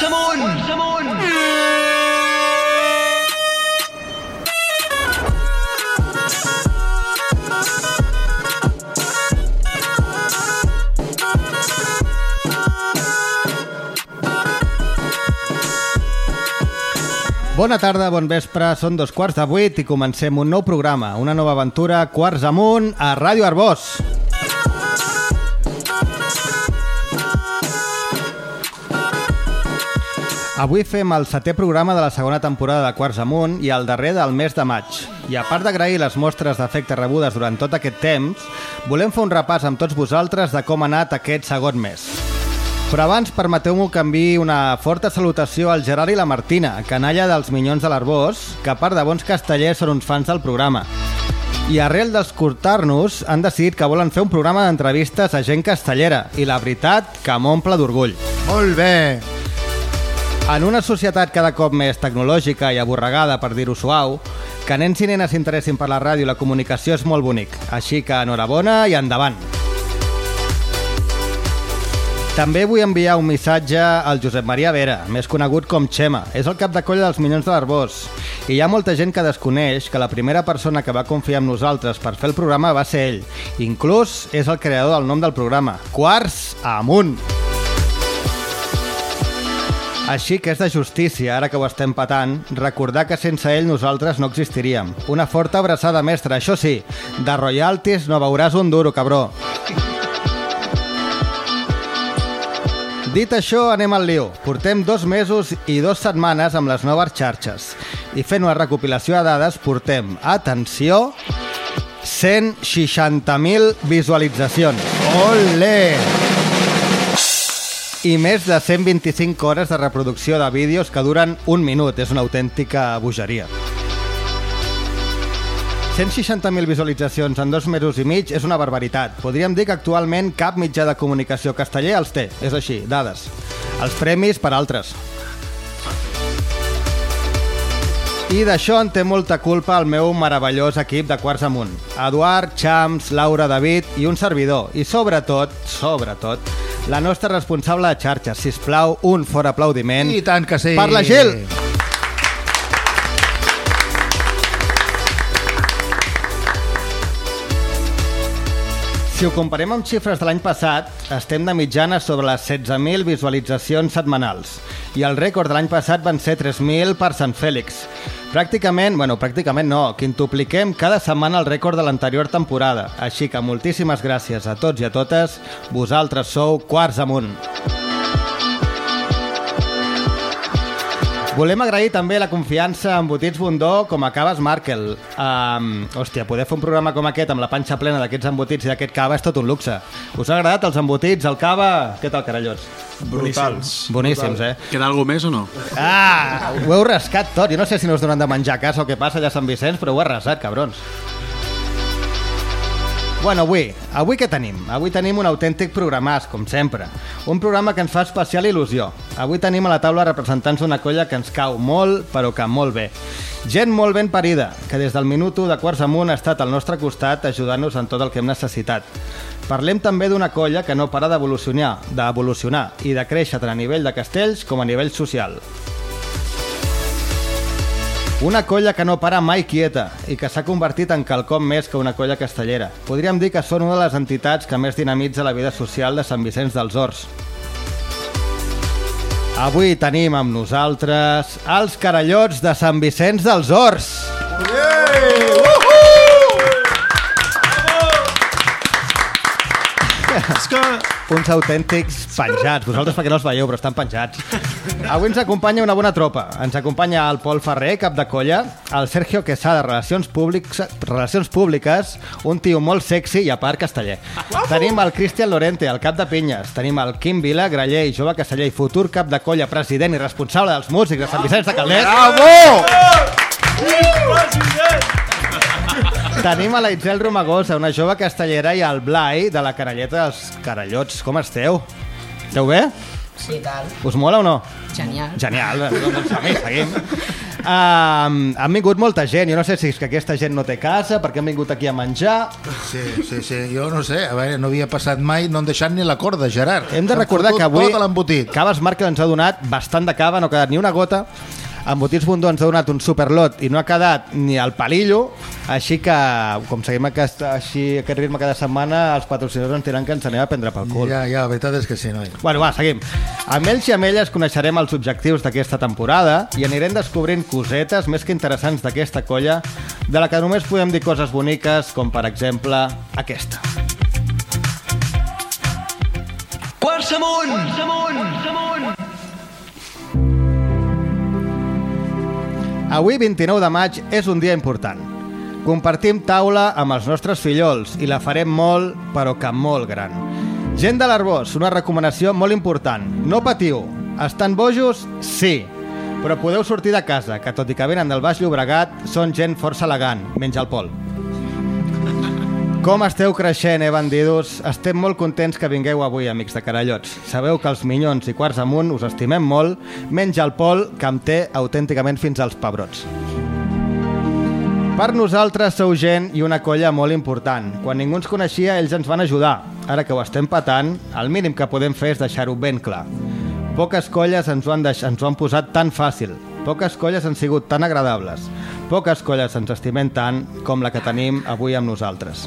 Quarts amunt! Bona tarda, bon vespre, són dos quarts de vuit i comencem un nou programa, una nova aventura, Quarts amunt, a Ràdio Arbós. Avui fem el setè programa de la segona temporada de Quarts amunt i el darrer del mes de maig. I a part d'agrair les mostres d'efecte rebudes durant tot aquest temps, volem fer un repàs amb tots vosaltres de com ha anat aquest segon mes. Però abans permeteu-m'ho que enviï una forta salutació al Gerard i la Martina, canalla dels Minyons de l'Arbós, que a part de bons castellers són uns fans del programa. I arrel d'escoltar-nos han decidit que volen fer un programa d'entrevistes a gent castellera i la veritat que m'omple d'orgull. Molt bé. En una societat cada cop més tecnològica i avorregada, per dir-ho suau, que nens i nenes s'interessin per la ràdio i la comunicació és molt bonic. Així que enhorabona i endavant. També vull enviar un missatge al Josep Maria Vera, més conegut com Xema. És el cap de colla dels Minyons de l'Arbós. I hi ha molta gent que desconeix que la primera persona que va confiar en nosaltres per fer el programa va ser ell. Inclús és el creador del nom del programa, Quarts Amunt. Així que és de justícia, ara que ho estem patant, recordar que sense ell nosaltres no existiríem. Una forta abraçada, mestre. Això sí, de royalties no veuràs un duro, cabró. Dit això, anem al lío. Portem dos mesos i dues setmanes amb les noves xarxes. I fent una recopilació de dades portem, atenció, 160.000 visualitzacions. Olé! I més de 125 hores de reproducció de vídeos que duren un minut. És una autèntica bogeria. 160.000 visualitzacions en dos mesos i mig és una barbaritat. Podríem dir que actualment cap mitjà de comunicació casteller els té. És així, dades. Els premis per altres. I d'això en té molta culpa el meu meravellós equip de Quarts Amunt. Eduard, Champs, Laura, David i un servidor. I sobretot, sobretot, la nostra responsable de xarxes. Si plau, un fort aplaudiment I tant que sí. per la Gil. Si ho comparem amb xifres de l'any passat, estem de mitjana sobre les 16.000 visualitzacions setmanals i el rècord de l'any passat van ser 3.000 per Sant Fèlix. Pràcticament, bueno, pràcticament no, quintupliquem cada setmana el rècord de l'anterior temporada. Així que moltíssimes gràcies a tots i a totes, vosaltres sou quarts amunt. Volem agrair també la confiança en Botits Bundó com a Caves Markel. Um, hòstia, poder fer un programa com aquest amb la panxa plena d'aquests embotits i d'aquest cava és tot un luxe. Us ha agradat els embotits, el cava? Què tal, carallots? Brutals. Boníssims, eh? Queda alguna més o no? Ah, ho heu rascat tot. Jo no sé si no us donen de menjar a casa o què passa allà a Sant Vicenç, però ho heu arrasat, cabrons. Bueno, avui, avui què tenim? Avui tenim un autèntic programàs, com sempre. Un programa que ens fa especial il·lusió. Avui tenim a la taula representants d'una colla que ens cau molt, però que molt bé. Gent molt ben parida, que des del minut 1 de quarts amunt ha estat al nostre costat ajudant-nos en tot el que hem necessitat. Parlem també d'una colla que no para d'evolucionar, d'evolucionar i de créixer tant a nivell de castells com a nivell social. Una colla que no para mai quieta i que s'ha convertit en quelcom més que una colla castellera. Podríem dir que són una de les entitats que més dinamitza la vida social de Sant Vicenç dels Horts. Avui tenim amb nosaltres els carallots de Sant Vicenç dels Horts. És que... Uns autèntics penjats. Vosaltres perquè no els veieu, però estan penjats. Avui ens acompanya una bona tropa. Ens acompanya el Pol Ferrer, cap de colla, el Sergio Quesada, Relacions Públiques, Relacions Públiques un tio molt sexy i a part casteller. Tenim el Cristian Lorente, el cap de pinyes. Tenim el Quim Vila, graller i jove casteller i futur cap de colla, president i responsable dels músics de Sant Vicenç de Caldet. Bravo! Tenim a la Itzel Romagosa, una jove castellera, i el Blai, de la Caralleta dels Carallots. Com esteu? Esteu bé? Sí, tal. Us mola o no? Genial. Genial, doncs seguim, seguim. Uh, han vingut molta gent, jo no sé si és que aquesta gent no té casa, perquè han vingut aquí a menjar. Sí, sí, sí, jo no sé, a veure, no havia passat mai, no han deixat ni la corda, Gerard. Hem de recordar que avui Tot l'embotit. Caves Marca ens ha donat bastant de cava, no ha quedat ni una gota. Embotits Bundó ens ha donat un superlot i no ha quedat ni el palillo, així que, com seguim aquest, així, aquest ritme cada setmana, els patrocinadors ens diran que ens anem a prendre pel cul. Ja, ja, la veritat és que sí, noi. Bueno, va, seguim. Amb ells i amb elles coneixerem els objectius d'aquesta temporada i anirem descobrint cosetes més que interessants d'aquesta colla, de la que només podem dir coses boniques, com per exemple aquesta. Quarts amunt! Quarts amunt! Quarts amunt! Avui, 29 de maig, és un dia important. Compartim taula amb els nostres fillols i la farem molt, però que molt gran. Gent de l'Arbós, una recomanació molt important. No patiu. Estan bojos? Sí. Però podeu sortir de casa, que tot i que venen del Baix Llobregat, són gent força elegant. Menja el pol. Com esteu creixent, eh, bandidos? Estem molt contents que vingueu avui, amics de Carallots. Sabeu que els minyons i quarts amunt us estimem molt. Menja el pol, que em té autènticament fins als pebrots. Per nosaltres sou gent i una colla molt important. Quan ningú ens coneixia, ells ens van ajudar. Ara que ho estem patant, el mínim que podem fer és deixar-ho ben clar. Poques colles ens ho, han deix... ens ho han posat tan fàcil. Poques colles han sigut tan agradables. Poques colles ens estimem tant com la que tenim avui amb nosaltres.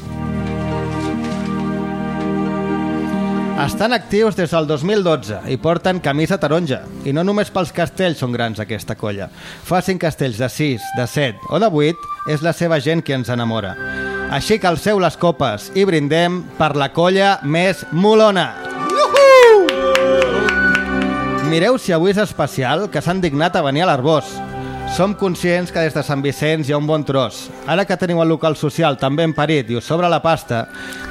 Estan actius des del 2012 i porten camisa taronja. I no només pels castells són grans aquesta colla. Facin castells de 6, de 7 o de 8, és la seva gent qui ens enamora. Així que alceu les copes i brindem per la colla més molona. Mireu si avui és especial que s'han dignat a venir a l'Arbós. Som conscients que des de Sant Vicenç hi ha un bon tros. Ara que teniu el local social tan ben parit i us sobra la pasta,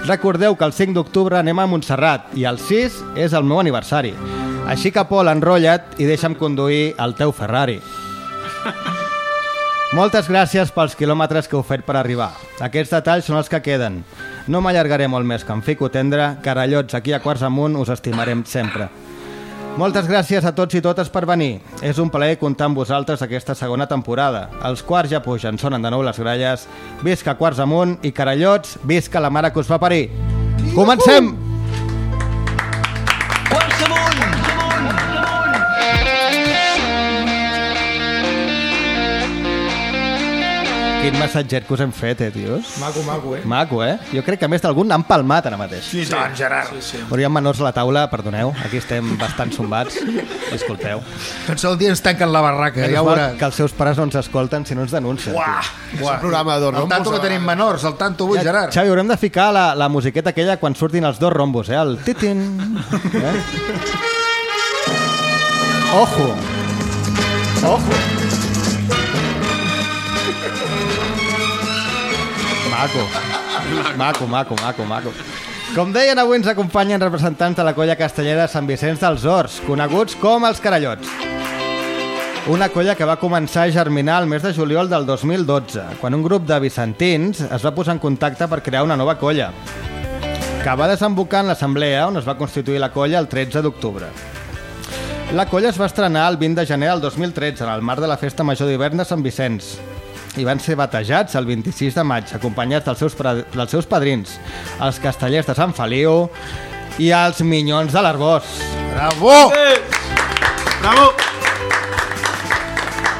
recordeu que el 5 d'octubre anem a Montserrat i el 6 és el meu aniversari. Així que, Pol, enrotlla't i deixa'm conduir el teu Ferrari. Moltes gràcies pels quilòmetres que heu fet per arribar. Aquests detalls són els que queden. No m'allargaré molt més que em fico tendre, carallots aquí a Quarts Amunt us estimarem sempre. Moltes gràcies a tots i totes per venir. És un plaer comptar amb vosaltres aquesta segona temporada. Els quarts ja pugen, sonen de nou les gralles. Visca Quarts Amunt i Carallots, visca la mare que us va parir. Comencem! Quarts Quin massatget que us hem fet, eh, tios? Maco, maco, eh? Maco, eh? Jo crec que a més d'algun n'han palmat ara mateix. Sí, sí. Doncs, Gerard. Sí, sí. Però hi ha menors a la taula, perdoneu, aquí estem bastant sombats. Disculpeu. Tots el dia ens tanquen la barraca, Menys ja ho veuràs. que els seus pares no ens escolten si no ens denuncien. Uah, És un programa de dos El rombos. tanto que tenim menors, el tanto avui, Gerard. Xavi, haurem de ficar la, la musiqueta aquella quan surtin els dos rombos, eh? El titin. Eh? Ojo. Ojo. Maco. Maco, maco, maco, maco. Com deien, avui ens acompanyen representants de la colla castellera de Sant Vicenç dels Horts, coneguts com els Carallots. Una colla que va començar a germinar el mes de juliol del 2012, quan un grup de vicentins es va posar en contacte per crear una nova colla, que va desembocar en l'assemblea on es va constituir la colla el 13 d'octubre. La colla es va estrenar el 20 de gener del 2013 en el marc de la Festa Major d'hivern de Sant Vicenç i van ser batejats el 26 de maig, acompanyats dels seus, dels seus padrins, els castellers de Sant Feliu i els minyons de l'Arbós. Bravo! Bravo!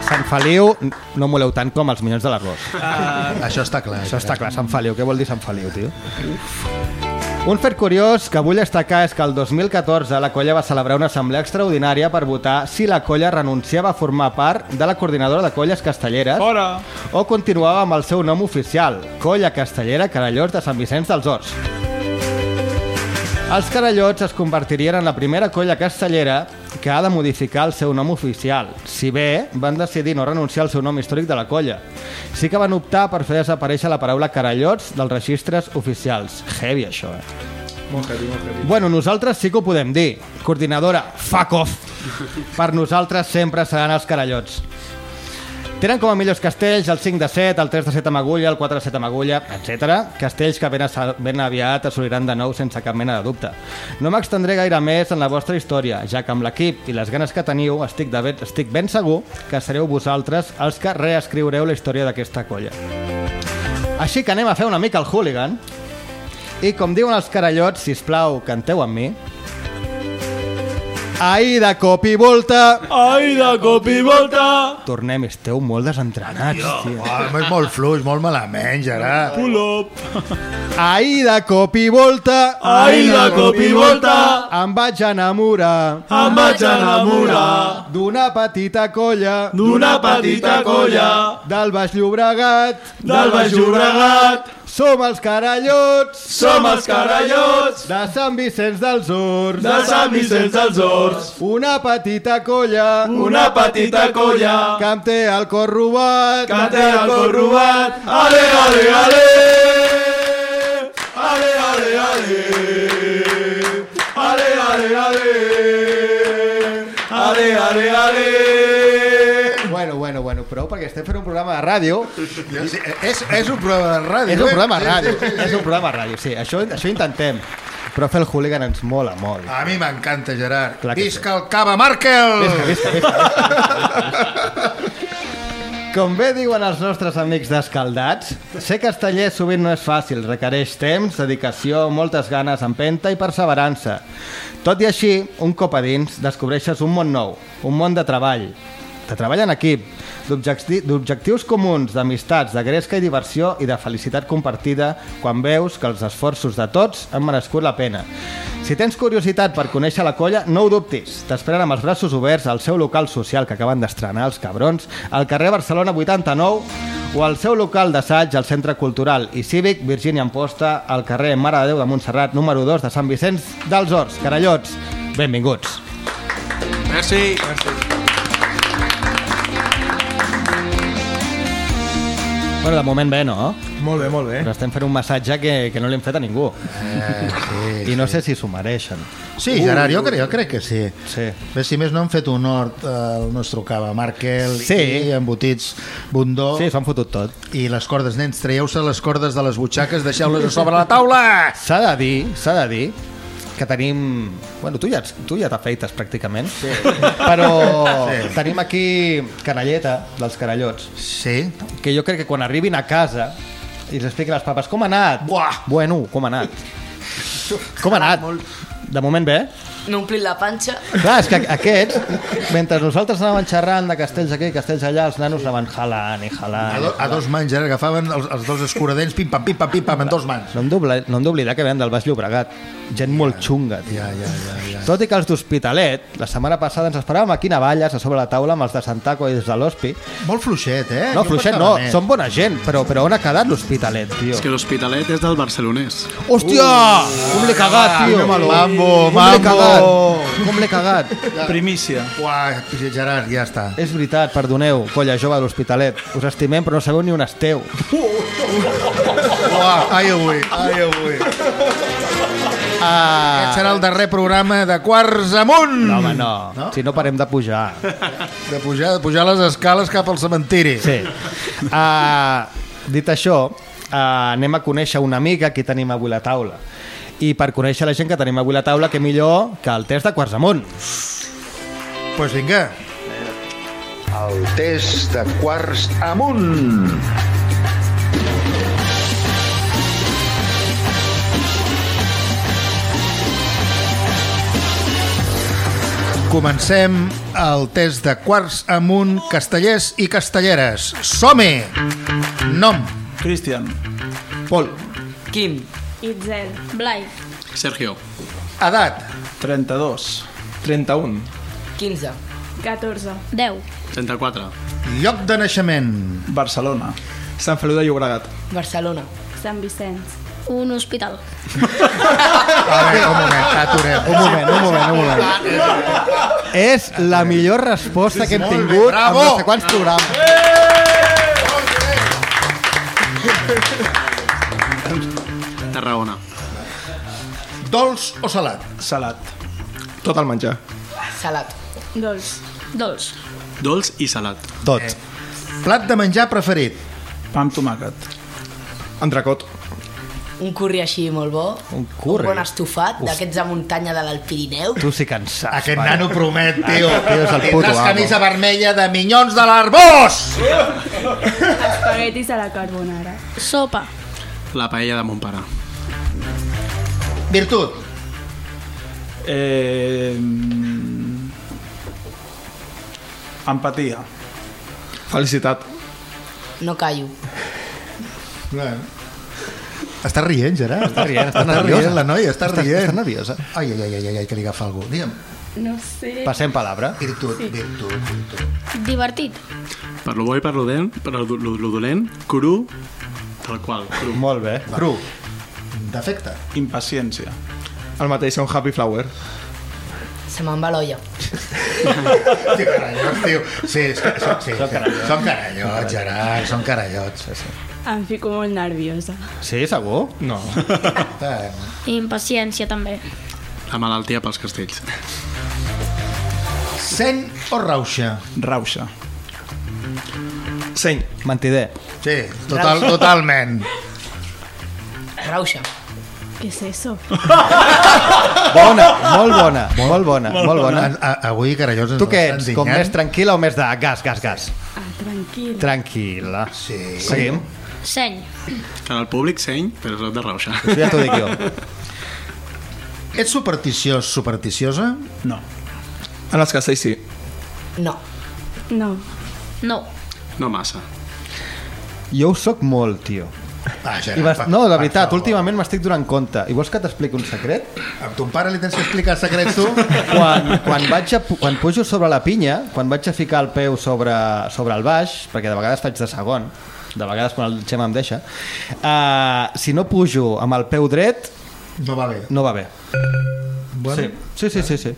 Sant Feliu, no moleu tant com els minyons de l'Arbós. Això està clar. Això està clar, Sant Feliu. Què vol dir Sant Feliu, tio? Un fet curiós que vull destacar és que el 2014 la colla va celebrar una assemblea extraordinària per votar si la colla renunciava a formar part de la coordinadora de colles castelleres Fora! o continuava amb el seu nom oficial, Colla Castellera Carallots de Sant Vicenç dels Horts. Els Carallots es convertirien en la primera colla castellera que ha de modificar el seu nom oficial, si bé van decidir no renunciar al seu nom històric de la colla. Sí que van optar per fer desaparèixer la paraula Carallots dels registres oficials. Heavy, això, eh? Molt heavy, molt heavy. Bueno, nosaltres sí que ho podem dir. Coordinadora, fuck off. Per nosaltres sempre seran els carallots. Tenen com a millors castells el 5 de 7, el 3 de 7 amb agulla, el 4 de 7 amb agulla, etc. Castells que ben, ben aviat assoliran de nou sense cap mena de dubte. No m'extendré gaire més en la vostra història, ja que amb l'equip i les ganes que teniu estic, de ben, estic ben segur que sereu vosaltres els que reescriureu la història d'aquesta colla. Així que anem a fer una mica el hooligan i com diuen els carallots, si plau, canteu amb mi. Ai, de cop i volta... Ai, de cop i volta! Tornem, esteu molt desentrenats, tio. Oh, és molt fluix, molt malament, Gerard. Pull up! Ai, de cop i volta... Ai, de cop i volta! Em vaig enamorar Em vaig enamorar d'una petita colla d'una petita colla del Baix Llobregat. del Baix Llobregat. Som els carallots Som els carallots de Sant Vicenç dels Horts. de Sant Vicenç dels Horts. Una petita colla Una petita colla que em té el cor robat. que té el cor robat. Ale, ale, ale! Ale, ale, ale! Ale, ale, ale! Ale, ale, ale! Bueno, bueno, bueno, prou perquè estem fent un programa de ràdio. Sí, és, és un programa de ràdio. És un eh? programa de Sí, ràdio. sí, sí, sí. És un programa de ràdio, sí. Això, això intentem. Però fer el hooligan ens mola molt. A mi m'encanta, Gerard. Clar Visca el Cava Markel! Visca, visca, visca. Com bé diuen els nostres amics d'Escaldats, ser casteller sovint no és fàcil, requereix temps, dedicació, moltes ganes, empenta i perseverança. Tot i així, un cop a dins, descobreixes un món nou, un món de treball, de treball en equip, d'objecti- d'objectius comuns, d'amistats, de gresca i diversió i de felicitat compartida quan veus que els esforços de tots han merescut la pena. Si tens curiositat per conèixer la colla, no ho dubtis. T'esperen amb els braços oberts al seu local social que acaben d'estrenar els cabrons, al carrer Barcelona 89 o al seu local d'assaig al Centre Cultural i Cívic Virgínia Amposta al carrer Mare de Déu de Montserrat número 2 de Sant Vicenç dels Horts. Carallots, benvinguts. Merci. Bueno, de moment bé, no? Molt bé, molt bé. Però estem fent un massatge que, que no li hem fet a ningú. Eh, sí, I no sé si s'ho mereixen. Sí, Gerard, jo crec, jo crec que sí. Sí. Bé, si més no han fet honor al nostre cava Markel Sí. i embotits Bundó Sí, s'ho han fotut tot. i les cordes, nens, traieu-se les cordes de les butxaques, deixeu-les a sobre la taula! S'ha de dir, s'ha de dir que tenim... Bueno, tu ja, tu ja t'afeites pràcticament, sí. però Sí. tenim aquí canalleta dels carallots, Sí? que jo crec que quan arribin a casa i els expliqui a les papes com ha anat, Buah! bueno, com ha anat, com ha anat, de moment bé. M'he omplit la panxa. Clar, és que aquests, mentre nosaltres anàvem xerrant de castells aquí, castells allà, els nanos anaven jalant i A, jalant. do, a dos mans, Gerard, agafaven els, els dos escuradents, pim-pam, pim-pam, pim-pam, en dos mans. No hem d'obli- no d'oblidar que ven del Baix Llobregat. Gent molt xunga, tio. Ja, ja, ja, ja. Tot i que els d'Hospitalet, la setmana passada ens esperàvem aquí a Navalles, a sobre la taula, amb els de Santaco i els de l'Hospi. Molt fluixet, eh? No, Jo fluixet no, més. són bona gent, però, però on ha quedat l'Hospitalet, tio? És que l'Hospitalet és del barcelonès. Hòstia! Com l'he cagat, tio! Mambo, l'he cagat! Mambo! Com l'he cagat! Primícia. Uah, Gerard, ja està. És veritat, perdoneu, colla jove de l'Hospitalet. Us estimem, però no sabeu ni on esteu. Uah, ai avui, ai avui. Ah, Aquest serà el darrer programa de Quarts Amunt. no, home, no. No? Si no parem de pujar. De pujar, de pujar les escales cap al cementiri. Sí. Uh, dit això, uh, anem a conèixer una amiga que tenim avui a la taula. I per conèixer la gent que tenim avui a la taula, que millor que el test de quarts amunt. Doncs pues vinga. El test de quarts amunt. Comencem el test de quarts amunt castellers i castelleres. Som-hi! Nom, Cristian. Pol. Quim. Itzel. Blai. Sergio. edat, 32. 31. 15. 14. 10. 34. lloc de naixement, Barcelona. Sant Feliu de Llobregat. Barcelona. Sant Vicenç. Un hospital. A veure, un moment, aturem. Un moment, un moment, un moment. És la millor resposta que hem tingut bravo! en no sé quants programes. Tarragona. Dolç o salat? Salat. Tot el menjar. Salat. Dolç. Dolç. Dolç i salat. Tot. Plat de menjar preferit. Pa amb tomàquet. Entrecot. Un curri així molt bo. Un curri? Un bon estofat, d'aquests de muntanya de l'Alt Pirineu. Tu sí que en saps. Aquest pare. nano promet, tio. tio és el puto Tindràs amo. camisa vermella de minyons de l'Arbós! Espaguetis a la carbonara. Sopa. La paella de mon pare. Virtut. Eh... Empatia. Felicitat. No callo. Bueno. Està rient, Gerard. Està rient, està està nerviosa. rient, la noia, està, Està- rient. està nerviosa. Ai, ai, ai, ai, ai, que li agafa algú. Digue'm. No sé. Passem palabra. Virtut, virtut, virtut. Divertit. Per lo bo i per lo dolent, per lo, lo, lo dolent, cru, tal qual, cru. Molt bé. Cru. Defecte. Impaciència. El mateix, un happy flower. Se me'n va l'olla. Sí, carallots, tio. Sí, és que, sí, sí, són carallots. Són carallots, Gerard, són carallots. Sí, sí. Em fico molt nerviosa. Sí, segur? No. Eh, Impaciència també. La malaltia pels castells. Seny o rauxa? Rauxa. Seny. Mentider. Sí, total, totalment. Rauxa. Què és eso? Bona, molt bona, molt bona, molt bona. A, a, avui, carallots, ens Tu què ets? Com més tranquil·la o més de gas, gas, gas? Ah, tranquil. Tranquil·la. Sí. Seguim. Seny. Que el públic seny, però és de rauxa. Això ja t'ho dic jo. Ets supersticiós, supersticiosa? No. En els castells sí. No. No. No. No massa. Jo ho soc molt, tio. Ah, I Gerard, vas... per- No, de veritat, favor. últimament m'estic donant compte. I vols que t'expliqui un secret? A ton pare li tens que explicar secrets, tu? Quan, quan, vaig a, quan pujo sobre la pinya, quan vaig a ficar el peu sobre, sobre el baix, perquè de vegades faig de segon, de vegades quan el Xema em deixa, uh, si no pujo amb el peu dret, No va bé. no va bé. Bueno, Sí, sí, sí, sí. sí.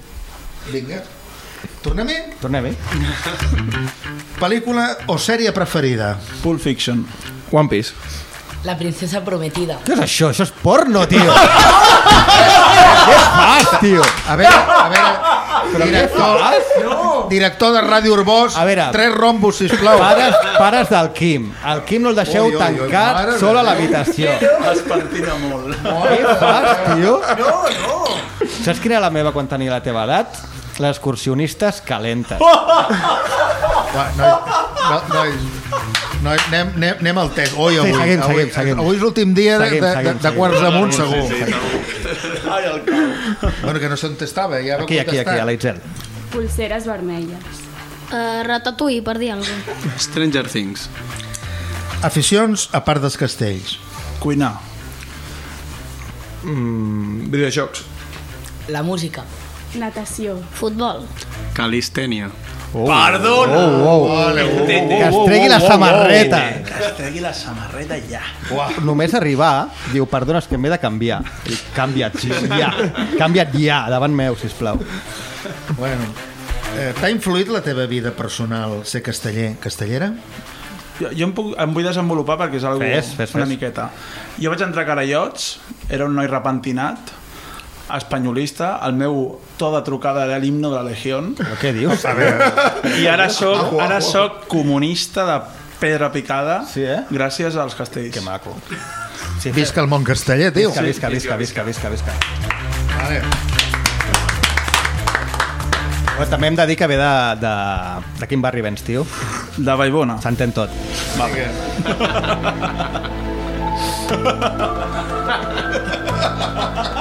vinga. Tornem-hi? Tornem-hi. Pel·lícula o sèrie preferida? Pulp Fiction. One Piece. La princesa prometida. Què és això? Això és porno, tio! què fas, tio? A veure, a veure... Director, director de Ràdio Urbós, A veure. tres rombos, sisplau. Pares, pares del Quim. El Quim no el deixeu Ui, ui, ui, tancat de sol a l'habitació. Es pentina molt. Què fas, tio? No, no. Saps quina era la meva quan tenia la teva edat? Les excursionistes calentes. Va, noi, no, noi, noi, anem, anem, anem al test. Oi, avui, Sí, seguim, avui, seguim, seguim. avui és l'últim dia de, Seguim, de, de, seguim, de seguim. quarts amunt, segur. Ai, el. Bueno, que no sé on estava, ja va Aquí, aquí, aquí, a contestar. l'Aitzel. Pulseres vermelles. Uh, ratatouille, per dir alguna cosa. Stranger Things. Aficions a part dels castells. Cuinar. Mm, videojocs. La música. Natació. Futbol. Calistènia. Perdona! Oh, oh. Que es tregui la samarreta. Que es tregui la samarreta ja. Només arribar, diu, perdona, és que m'he de canviar. Dic, canvia't, sí, ja. Canvia't ja, davant meu, sisplau. Bueno, eh, t'ha influït la teva vida personal ser casteller, castellera? Jo, jo em, puc, em vull desenvolupar perquè és algo, Fes, fes, una fes. miqueta. Jo vaig entrar a Carallots, era un noi repentinat, espanyolista, el meu to de trucada era l'himno de la Legió, Però què dius? i ara soc, ara soc comunista de pedra picada Sí, eh? gràcies als castells. Que maco. Sí, Visca el món casteller, tio. Visca, visca, visca, visca, visca, visca. Vale. Però també hem de dir que ve de, de, de quin barri vens, tio. De Vallbona. S'entén tot.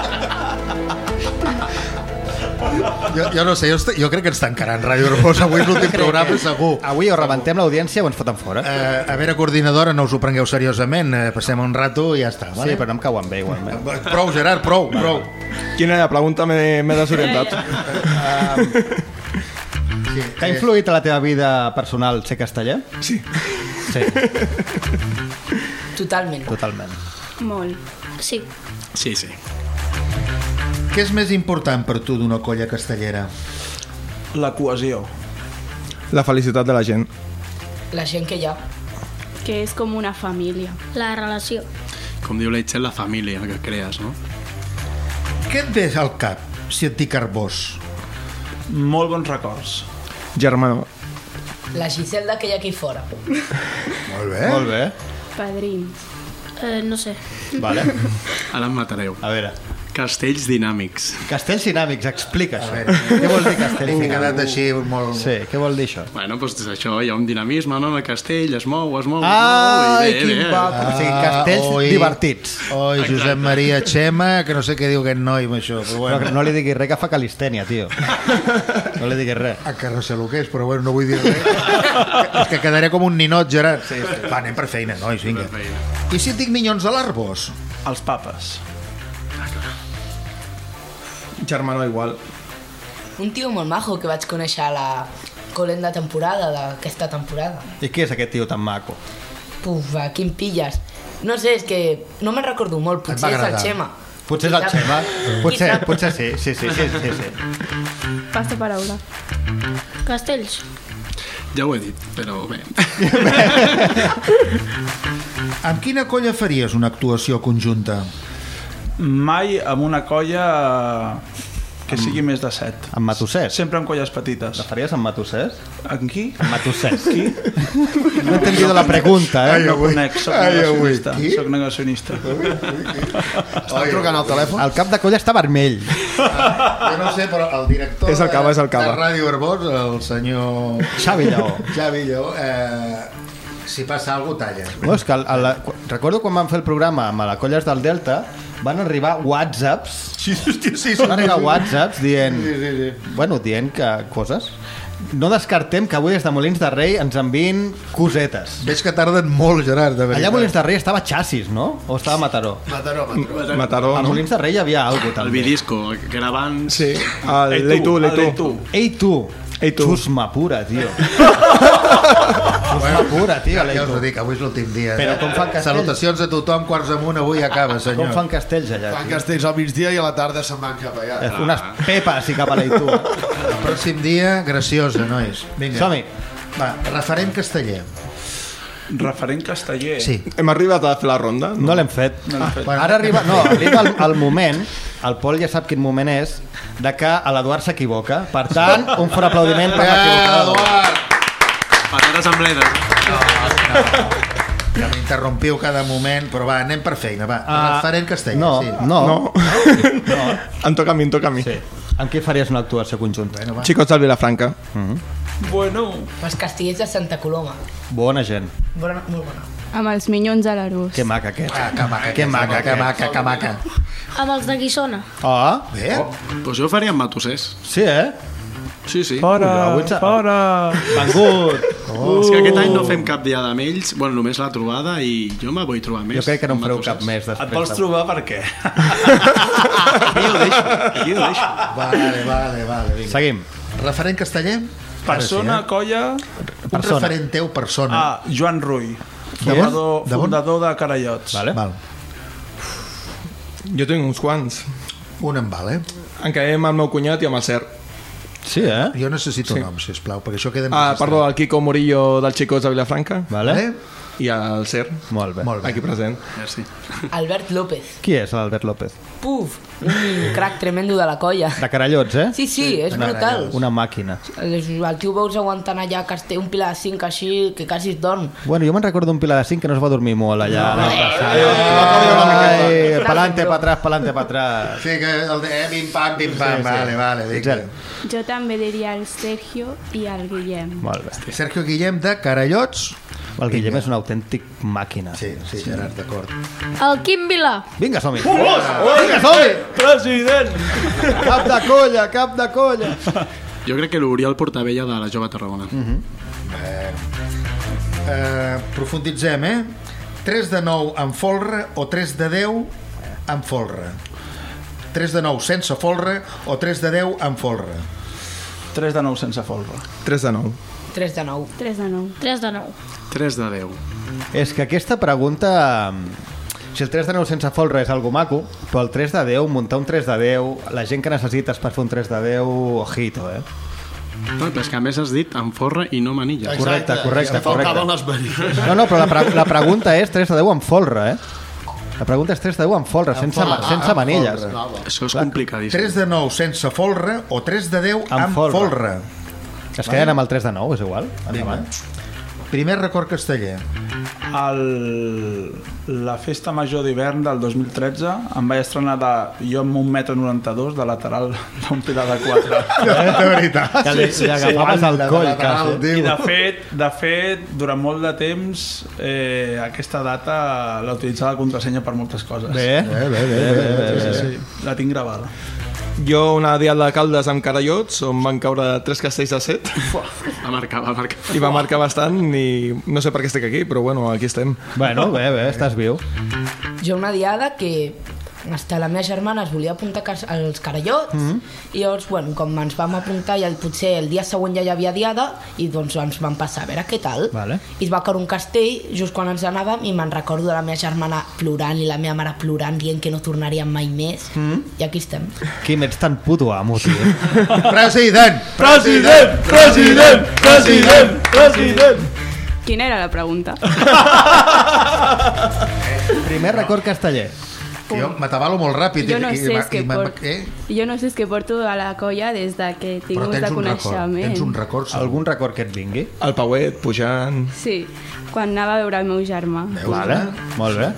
Jo, jo no sé, jo, est- jo crec que ens tancaran Ràdio Urbós avui és l'últim programa, segur. Avui o rebentem l'audiència o ens foten fora. Eh, a veure, coordinadora, no us ho prengueu seriosament, eh, passem un rato i ja està. Sí, Vale? però no em cauen bé, igualment. Prou, Gerard, prou, prou. Quina pregunta? M'he desorientat. Sí, Que ha influït a la teva vida personal ser casteller? Sí. Sí, Totalment. totalment. Molt. Sí. Sí, sí. Què és més important per tu d'una colla castellera? La cohesió. La felicitat de la gent. La gent que hi ha. Que és com una família. La relació. Com diu l'Aitzel, la família que crees, no? Què et ve al cap si et dic Arbós? Molt bons records. Germano. La Giselle d'aquella aquí fora. Molt bé. Molt bé. Padrins. Eh, no sé. Vale. Ara em matareu. A veure. Castells dinàmics. Castells dinàmics, explica això. veure. Què vol dir castells He quedat dinàmics? així molt... Sí, què vol dir això? Bueno, doncs això, hi ha un dinamisme, no? El castell es mou, es mou, es Ai, mou... i bé, quin guapo. O sigui, castells oi, divertits. Oi, Josep Maria Xema, que no sé què diu aquest noi amb això, però bueno. no li diguis res que fa calistènia, tio. No li diguis res. Ah, que no sé el que és, però bueno, no vull dir res. És que quedaré com un ninot, Gerard. Sí, sí. Va, anem per feina, nois, vinga. I si et dic minyons de l'Arbós? Els papes. Germano igual. Un tio molt majo que vaig conèixer a la colent de temporada d'aquesta temporada. I qui és aquest tio tan maco? Puf, a quin pilles? No sé, és que no me'n recordo molt, potser és el. Xema. Potser és el? Xema. Potser, potser sí, sí, sí, sí, sí, sí. Passa paraula. Castells. Ja ho he dit, però bé. Amb quina colla faries una actuació conjunta? Mai amb una colla que sigui més de set. Amb Matossers? Sempre amb colles petites. La faries amb Matossers? Amb qui? Amb Matossers. Qui? No he entendido la pregunta, eh? No conec, soc Ai, negacionista. avui. Qui? Soc negacionista. Estan trucant al telèfon? El cap de colla està vermell. Jo no sé, però el director És el cava, és el cava. de Ràdio Arbós, el senyor Xavi Lleó. Xavi Lleó, eh, si passa alguna cosa, talla. No, és que el, el, recordo quan vam fer el programa amb la Colles del Delta van arribar whatsapps Sí, hòstia, sí, van arribar whatsapps dient Sí, sí, sí. bueno, dient que coses no descartem que avui des de Molins de Rei ens envien cosetes Veig que tarden molt, Gerard, de veritat. allà a Molins de Rei estava Xassis, no? o estava Mataró? Mataró, Mataró. Mataró, a no? Molins de Rei hi havia alguna cosa El també vidisco, que era abans... Sí, el Ei, tu, el Ei, tu. Ei tu, Ei, tu. Xusma pura, tio Xusma pura, tio, Ja, ja us ho dic, avui és l'últim dia. Però com fan castells? Salutacions a tothom, quarts amunt, avui acaba, senyor. com fan castells allà? Fan tio? castells al migdia i a la tarda se'n van cap allà. Eh, unes pepes i cap a l'Ei tu El pròxim dia, graciosa, nois. Vinga. som-hi Va, referent casteller. Referent casteller. Sí. Hem arribat a fer la ronda? No l'hem fet. No l'hem fet. Bueno, Ara arriba, no, arriba el, el moment, el Pol ja sap quin moment és, de que l'Eduard s'equivoca. Per tant, un fort aplaudiment per l'equivocador. Eduard! Patates amb bledes. Que m'interrompiu cada moment, però va, anem per feina, va. Ah, referent casteller, no, sí. no, No. Em toca a mi, em toca a mi. Sí. Amb qui faries una actuació conjunta? Bueno, va. Xicos del Vilafranca. Bueno, Els castellers de Santa Coloma. Bona gent. Bona, molt bona. Amb els minyons a l'Arús. Que maca aquest. Ah, que maca, Que maca, que maca, que maca. Amb els de Guissona. Ah, Bé, Doncs jo ho faria amb Matossers. sí, eh? Sí, sí. fora, s'ha- fora. Vengut. Oh. És que aquest any no fem cap dia amb ells, bueno, només la trobada i jo me vull trobar més. Jo crec que no en amb fareu cap més després. Et vols de- trobar per què? Aquí ho deixo, aquí ho deixo. vale, vale, vale. Vinga. Seguim. Referent casteller? Persona, sí, colla... eh? Un persona. referent teu, persona. Ah, Joan Rull. Fundador, De fundador de Carallots. Vale. Val. Jo tinc uns quants. Un em val, eh? En amb el meu cunyat i amb el Ser. Sí, eh? Jo necessito Sí. nom, sisplau, perquè això queda Ah, parlo del Kiko Morillo del Xicos de Vilafranca Vale. Vale? i el Ser, Molt bé. Molt bé. aquí present. Merci. Albert López. Qui és l'Albert López? Puf, un crac tremendo de la colla. De Carallots, eh? Sí, sí, és brutal. Una màquina. El, el tio veus aguantant allà castell, un pilar de cinc així, que quasi es dorm. Bueno, jo me'n recordo d'un pilar de 5 que no es va dormir molt allà. No, Eh, Ai, palante, pa atrás, palante, pa atrás. Sí, que el de eh, pim pam, pim pam, Sí, sí. vale, vale. Jo també diria el Sergio i el Guillem. Molt bé. Sergio Guillem de Carallots. El Guillem és un autèntic màquina. Sí, sí, Gerard, d'acord. El Quim Vilà. Vinga, som-hi. Vinga, som-hi. President! Cap de colla, cap de colla. Jo crec que l'Oriol Portavella de la Jove Tarragona. Mhm. Eh, profunditzem, eh? 3 de 9 amb folre o 3 de 10 amb folre? 3 de 9 sense folre o 3 de 10 amb folre? 3 de 9 sense folre. 3 de 9. 3 de 9. 3 de 9. 3 de 9. 3 de 10. És que aquesta pregunta... Si el 3 de 9 sense folre és algo maco, però el 3 de 10, muntar un 3 de 10, la gent que necessites per fer un 3 de 10, ojito, eh? No, però és que a més has dit amb forra i no manilla. Correcte, correcte, Te faltaven correcte. les. No, no, però la, pre la pregunta és 3 de 10 amb folre, eh? La pregunta és 3 de 10 amb folre, sense, ma sense amb manilles. folre. Això és complicadíssim. 3 de 9 sense folre o 3 de 10 amb, Amb folre. folre? Es queden amb el 3 de 9, és igual. Endavant. Primer record casteller. El, la festa major d'hivern del 2013 em vaig estrenar de, jo amb un metro 92 de lateral d'un pilar de 4 De veritat. Que li, li agafaves el coll, quasi. i de fet, de fet durant molt de temps eh, aquesta data l'ha utilitzat la contrasenya per moltes coses Bé, bé, bé, bé, bé, bé, sí, bé. sí, la tinc gravada Jo una diada de Caldes amb Carallots, on van caure tres castells de set. Va marcar, va marcar. I va marcar bastant i no sé per què estic aquí, però bueno, aquí estem. Bueno, bé, bé, estàs viu. Jo una diada que hasta la meva germana es volia apuntar als carallots Mhm. i llavors, bueno, com ens vam apuntar i el, potser el dia següent ja hi havia diada i doncs ens vam passar a veure què tal Vale. i es va caure un castell just quan ens anàvem i me'n recordo de la meva germana plorant i la meva mare plorant dient que no tornaríem mai més Mhm. i aquí estem Quim, ets tan puto amo, tio. President! President! President! President! President! Quina era la pregunta? Primer record casteller. Jo m'atabalo molt ràpid. Jo no i- i- sé, i- que i- port... eh? jo no sé, és que porto a la colla des de que tinc Però ús de tens un record. coneixement. Tens un record. segur. Algun record que et vingui? El Pauet pujant... Sí, quan anava a veure el meu germà. Veus, Vale, eh? molt bé.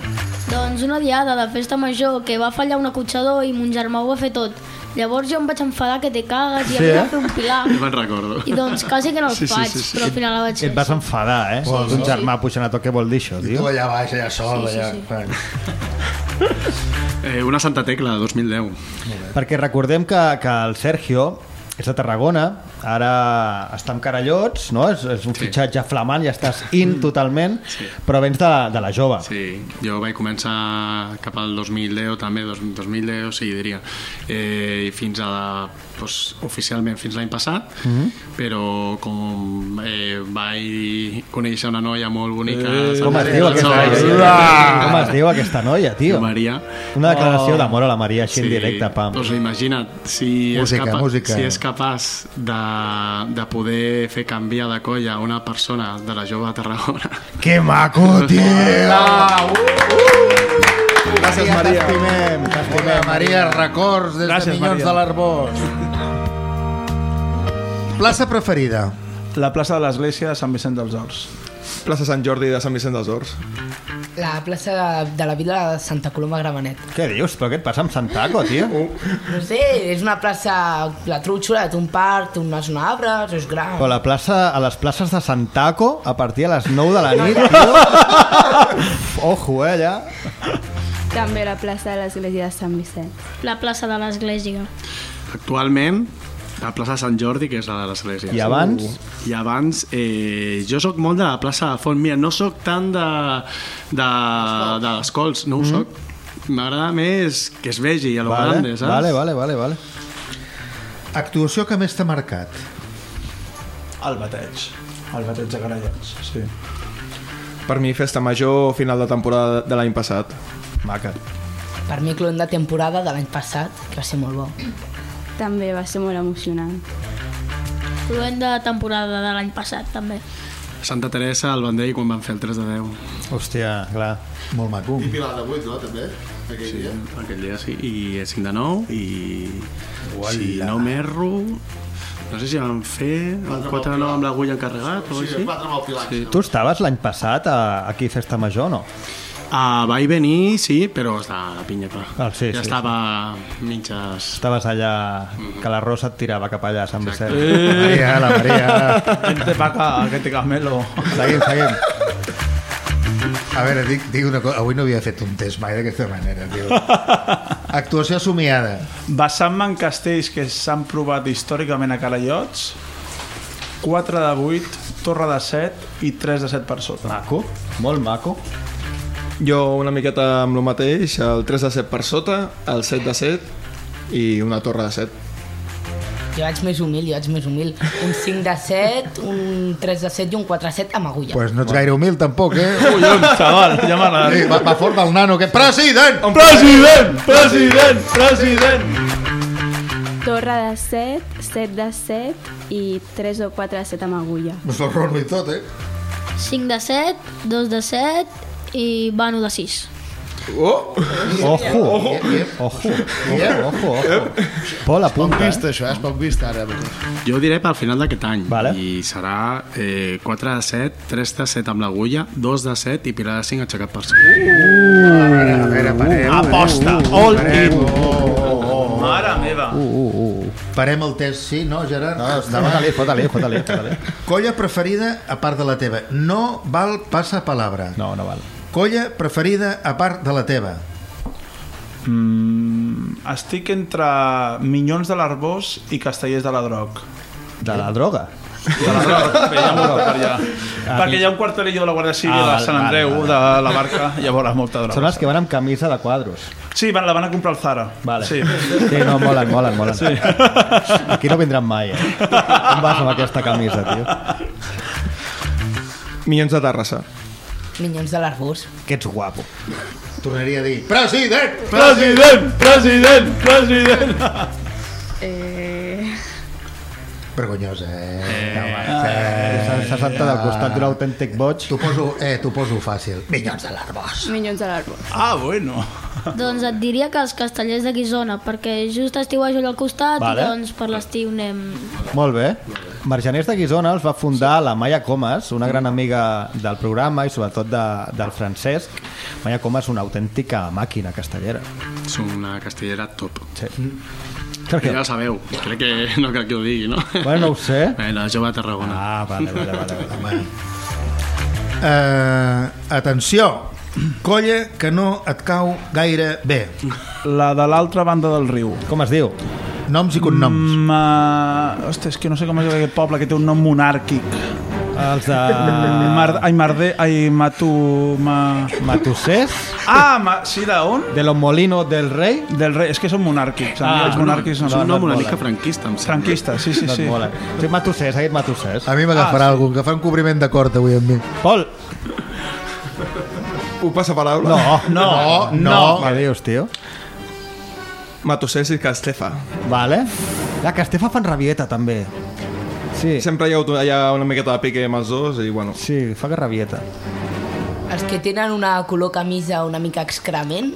Doncs una diada de festa major que va fallar un acotxador i mon germà ho va fer tot. Llavors jo em vaig enfadar que te cagues i Sí, sí, eh? de fer un pilar. Jo me'n recordo. I doncs quasi que no el Sí, sí, faig, sí, sí. però al final la vaig Et fer. vas enfadar, eh? Sí, Un sí, germà pujant a tot, què vol dir això, I tu tio? allà baix, allà sol, Sí, sí, allà... sí. Bueno. Eh, una Santa Tecla, 2010. Perquè recordem que, que el Sergio és de Tarragona, ara està amb Carallots, no? És, és un Sí. fitxatge flamant, ja estàs in totalment, però vens de la, de la jove. Sí, jo vaig començar cap al 2010 també, dos, 2010 sí, diria eh, fins a doncs, oficialment fins l'any passat Mhm. però com eh, vaig conèixer una noia molt bonica Eh, com es diu aquesta noia? Com es diu aquesta noia, tio? Maria Una declaració d'amor a la Maria així en directe, pam. Doncs imagina't, si, Música, és, capa música. si és capaç de, de poder fer canviar de colla a una persona de la jove de Tarragona. Que maco, tio! Gràcies, Maria. T'estimem, Hola, t'estimem. Maria, records des Gràcies, de Minyons Maria. de l'Arbós. Plaça preferida? la plaça de l'església de Sant Vicent dels Horts Plaça Sant Jordi de Sant Vicent dels Horts. la plaça de, de la vila de Santa Coloma Gramenet Què dius? Però què et passa amb Santaco, tio? no sé, és una plaça la trúxola, té un parc, té una zona d'arbres és gran Però la plaça, a les places de Santaco, a partir de les 9 de la nit, tio... Ojo, eh, allà. També la plaça de l'església de Sant Vicent. La plaça de l'església. Actualment, la plaça de Sant Jordi, que és la de l'església. I abans? I abans, eh, jo sóc molt de la plaça de Font. Mira, no sóc tant de, de, de les cols, no ho mm. soc. M'agrada més que es vegi a lo Vale, grande, saps? vale, vale, vale, vale. Actuació que més t'ha marcat? el bateig el bateig de Carallots sí. Per mi, festa major, final de temporada de l'any passat. Maca. per mi cloent de temporada de l'any passat que va ser molt bo També va ser molt emocionant. Provem de temporada de l'any passat, també. Santa Teresa, al Vendell, quan van fer el 3 de 10. Hòstia, clar. Molt maco. I Pilar de 8, no, també? Aquell Sí, dia. aquell dia sí. I el 5 de 9 i... Si no m'erro... No sé si van fer el 4 de 9 amb l'agulla encarregat o Sí, així. 4 amb el Pilar. Sí. Tu estaves l'any passat a, aquí a Festa Major no? Ah, vaig venir, sí, però està la pinya, clar. Ah, sí, ja sí, estava mitges... Estaves allà, que la Rosa et tirava cap allà a Sant Vicent. Maria, la Maria. Vente pa acá, que te camelo. Seguim, seguim. A veure, dic, dic una cosa. Avui no havia fet un test mai d'aquesta manera, tio. Actuació somiada. Basant-me en castells que s'han provat històricament a Carallots, 4 de 8, torre de 7 i 3 de 7 per sota. Maco, molt maco. Jo una miqueta amb el mateix, el 3 de 7 per sota, el 7 de 7 i una torre de 7. jo vaig més humil, jo vaig més humil un 5 de 7, un 3 de 7 i un 4 de 7 amb agulla Pues no ets gaire humil, tampoc, eh? Collons, xaval, ja m'ha agradat. Sí, va, va fort del nano. Que... President! President! President! President! Torre de 7, 7 de 7 i 3 o 4 de 7 amb agulla. El rono i tot, eh? 5 de 7, 2 de 7 i Vano de 6. Oh! Ojo! Ojo! Ojo! Ojo! Ojo! Pol, Poc apunta. vist, això, eh? és poc vist ara. Jo ho diré pel final d'aquest any. Vale. I serà eh, 4 de 7, 3 de 7 amb l'agulla, 2 de 7 i Pilar de 5 aixecat per 5. A veure, a veure, parem. Aposta, all in. Mare meva. Uh, uh, uh. Parem el test, sí, no, Gerard? No, fota-li, fota-li, fota-li. Colla preferida a part de la teva. No val passa palabra. No, no val. Colla preferida a part de la teva. Mm, estic entre Minyons de l'Arbós i Castellers de la Droc. De la droga? De la Droc, bé, hi ha molta per allà. Perquè hi ha un quarterillo de la Guàrdia Civil Ah, a Sant vale, Andreu, vale, de la barca, llavors molta droga. Són els que van amb camisa de quadros. Sí, van, la van a comprar al Zara. Vale. Sí. sí no, molen, molen, molen. Sí. Aquí no vindran mai, eh? On vas amb aquesta camisa, tio? Minyons de Terrassa. Minyons de l'arbús. Que ets guapo. Tornaria a dir, president! President, president, president. Eh... Vergonyosa, eh? Eh, S'ha sentat al costat d'un autèntic boig. T'ho poso, eh, poso fàcil. Minyons de l'Arbós. Minyons de l'arbós. Ah, bueno. Doncs et diria que els castellers de Guisona, perquè just estiueig allà al costat Vale. i doncs per l'estiu anem... Molt bé. Marjaners de Guisona els va fundar la Maia Comas, una gran amiga del programa i sobretot de, del Francesc. Maia Comas, una autèntica màquina castellera. És una castellera top. Sí. Sergio. Ja ho sabeu, crec que no cal que ho digui, no? Bueno, no ho sé. Eh, la jove de Tarragona. Ah, vale, vale, vale. vale. Uh, atenció, colla que no et cau gaire bé. La de l'altra banda del riu. Com es diu? Noms i cognoms. Mm, uh, hosti, és que no sé com es diu aquest poble que té un nom monàrquic. Els de... Mar, ai, Marde, ai, Matu... Ma... Matussers? Ah, ma, sí, d'on? De los Molinos del Rei? Del rei, és que són monàrquics. Ah, els monàrquics no, és un nom una mica franquista, em sembla. Franquista, sí, sí, No sí. mola. Sí, Matussers, ha dit Matussers. A mi m'agafarà ah, algú, que fa un cobriment d'acord avui amb mi. Pol! Puc passar paraula? No, No, no. Què dius, tio? Matossers i Castefa. Vale. La Castefa fan rabieta, també. Sí, Sempre hi ha, hagut- hi ha una miqueta de pique amb els dos i bueno... sí, fa que rabieta. Els que tenen una color camisa una mica excrement.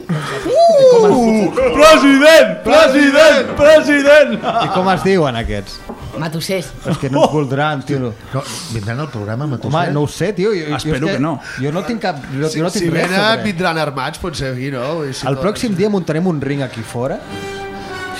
President! President! President! I com es diuen aquests? Matossers. És que no ens voldran, tio. no vindran al programa, Home, Matossers? no ho sé, tio. Jo, Espero jo és que no. Jo no tinc cap... Jo, jo no Si tinc res venen, vindran armats, potser aquí, no? Si El no- pròxim dia muntarem un ring aquí fora.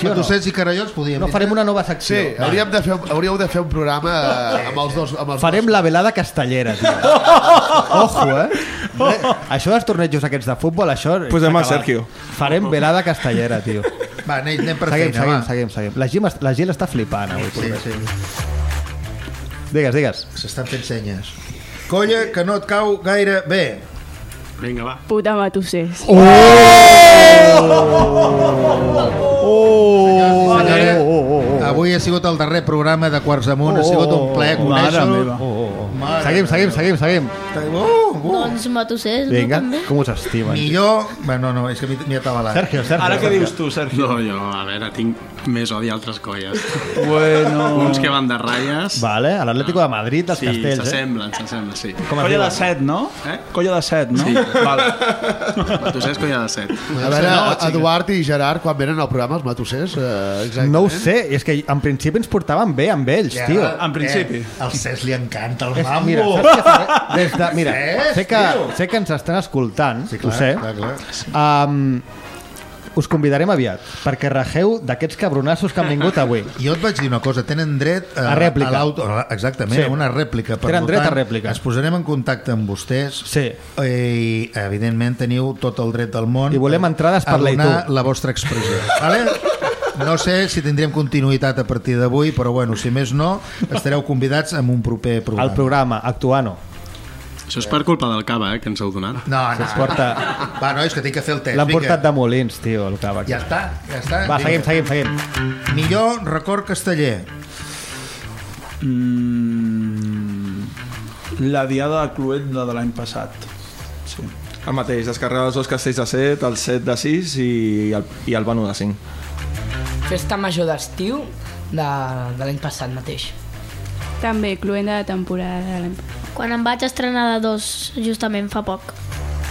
Sí o no? Matossers i Carallons podíem No, farem una nova secció. Sí, hauríem de fer, hauríeu de fer un programa eh, amb els dos. Amb els Farem dos. la velada castellera, tio. Ojo, eh? Re, això dels tornejos aquests de futbol, això... Posem acabat. Sergio. Farem velada castellera, tio. Va, anem, anem per Seguim, feina, seguim, va. seguim, seguim. La Gil, la Gil està flipant avui. Sí, sí. Digues, digues. S'estan fent senyes. Colla que no et cau gaire bé. Vinga, va. Puta Matossers. Oh! Oh, oh, oh. Avui ha sigut el darrer programa de Quarts Amunt, ha sigut un ple Mare conèixer meva. Oh, oh, oh. Seguim, seguim, seguim, seguim. Uh, uh. Doncs Matossers, Vinga, no, també? com us estimen. Millor... Bueno, no, és que m'hi ha atabalat. Sergio, Sergio. Ara què dius tu, Sergio? No, jo, a veure, tinc més odi a altres colles. Bueno... Uns que van de ratlles... Vale, a l'Atlético de Madrid, els Sí, castells, eh? s'assemblen, s'assemblen, sí. Com Colla de set, no? Eh? Colla de set, no? Sí. Val. Matossers, colla de set. A veure, Eduard i Gerard, quan venen al programa, els matossers, eh, exactament. No ho sé, és que en principi ens portaven bé amb ells, Ja, tio. En principi. Eh, al Cesc li encanta el mambo. mira, saps què faré? Des de, mira, Cesc, sé que, tio. sé que ens estan escoltant, Sí, ho clar, sé. clar, clar. Um, us convidarem aviat perquè rajeu d'aquests cabronassos que han vingut avui. Jo et vaig dir una cosa, tenen dret a, A rèplica. a l'auto, exactament, Sí. a una rèplica. Per Tenen dret tant, a rèplica. Ens posarem en contacte amb vostès Sí. i evidentment teniu tot el dret del món I volem entrades per a la donar tu. la vostra expressió. Vale? No sé si tindrem continuïtat a partir d'avui, però bueno, si més no, estareu convidats en un proper programa. El programa, Actuano. Això és per culpa del cava, eh, que ens heu donat. No, no. Es porta... Va, nois, que tinc que fer el test. L'han portat de Molins, tio, el cava. Ja està, ja està. Va, vinga. seguim, seguim, seguim. Millor record casteller. Mm, la diada de Cluenda de l'any passat. Sí. El mateix, descarregar els dos castells de 7, el 7 de 6 i el, i el Banu de 5. Festa major d'estiu de, de l'any passat mateix. També, cluenda de temporada de l'any Quan em vaig estrenar de dos, justament fa poc.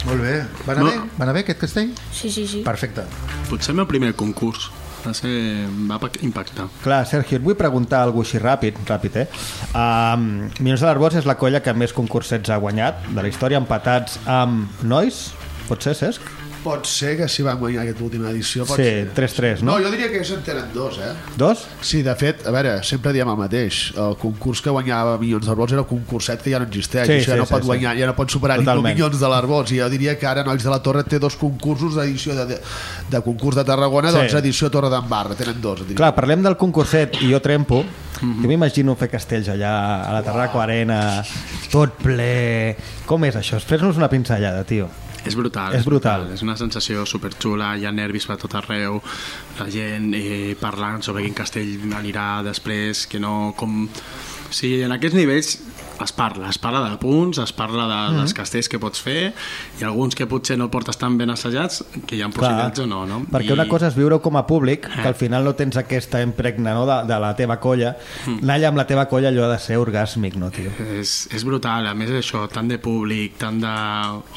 Molt bé. Va anar No. bé? Va anar bé aquest castell? Sí, sí, sí. Perfecte. Potser el meu primer concurs. Va ser... va pa- impactar. Clar, Sergio, et vull preguntar alguna així ràpid, ràpid, eh? Um, Milions de l'Arbós és la colla que més concursets ha guanyat de la història, empatats amb Nois, pot ser, Cesc? Pot ser que si van guanyar aquesta última edició. Pot Sí, ser. 3-3, no? No, jo diria que se'n tenen dos, eh? Dos? Sí, de fet, a veure, sempre diem el mateix. El concurs que guanyava Milions d'Arbós era el concurset que ja no existeix. Sí, Sí, això sí, ja no sí, pot sí. guanyar, ja no pot superar Totalment. Milions de l'Arbós. I jo diria que ara Nois de la Torre té dos concursos d'edició de, de, de concurs de Tarragona, Sí. doncs edició Torre d'en Barra. Tenen dos. Diria. Clar, parlem del concurset i jo trempo. Jo m'imagino fer castells allà a la Tarraco Arena, tot ple... Com és això? Fes-nos una pinzellada, tio. És brutal. És brutal. És una sensació superxula, hi ha nervis per tot arreu, la gent eh, parlant sobre quin castell anirà després, que no... Com... Sigui, en aquests nivells es parla, es parla de punts, es parla de, Mhm. dels castells que pots fer i alguns que potser no portes tan ben assajats que hi ha possibilitats o no, no? Perquè I... una cosa és viure com a públic, que al final no tens aquesta impregna no, de, de la teva colla. Anar allà amb la teva colla allò ha de ser orgàsmic, no, tio? És, és brutal, a més això, tant de públic, tant de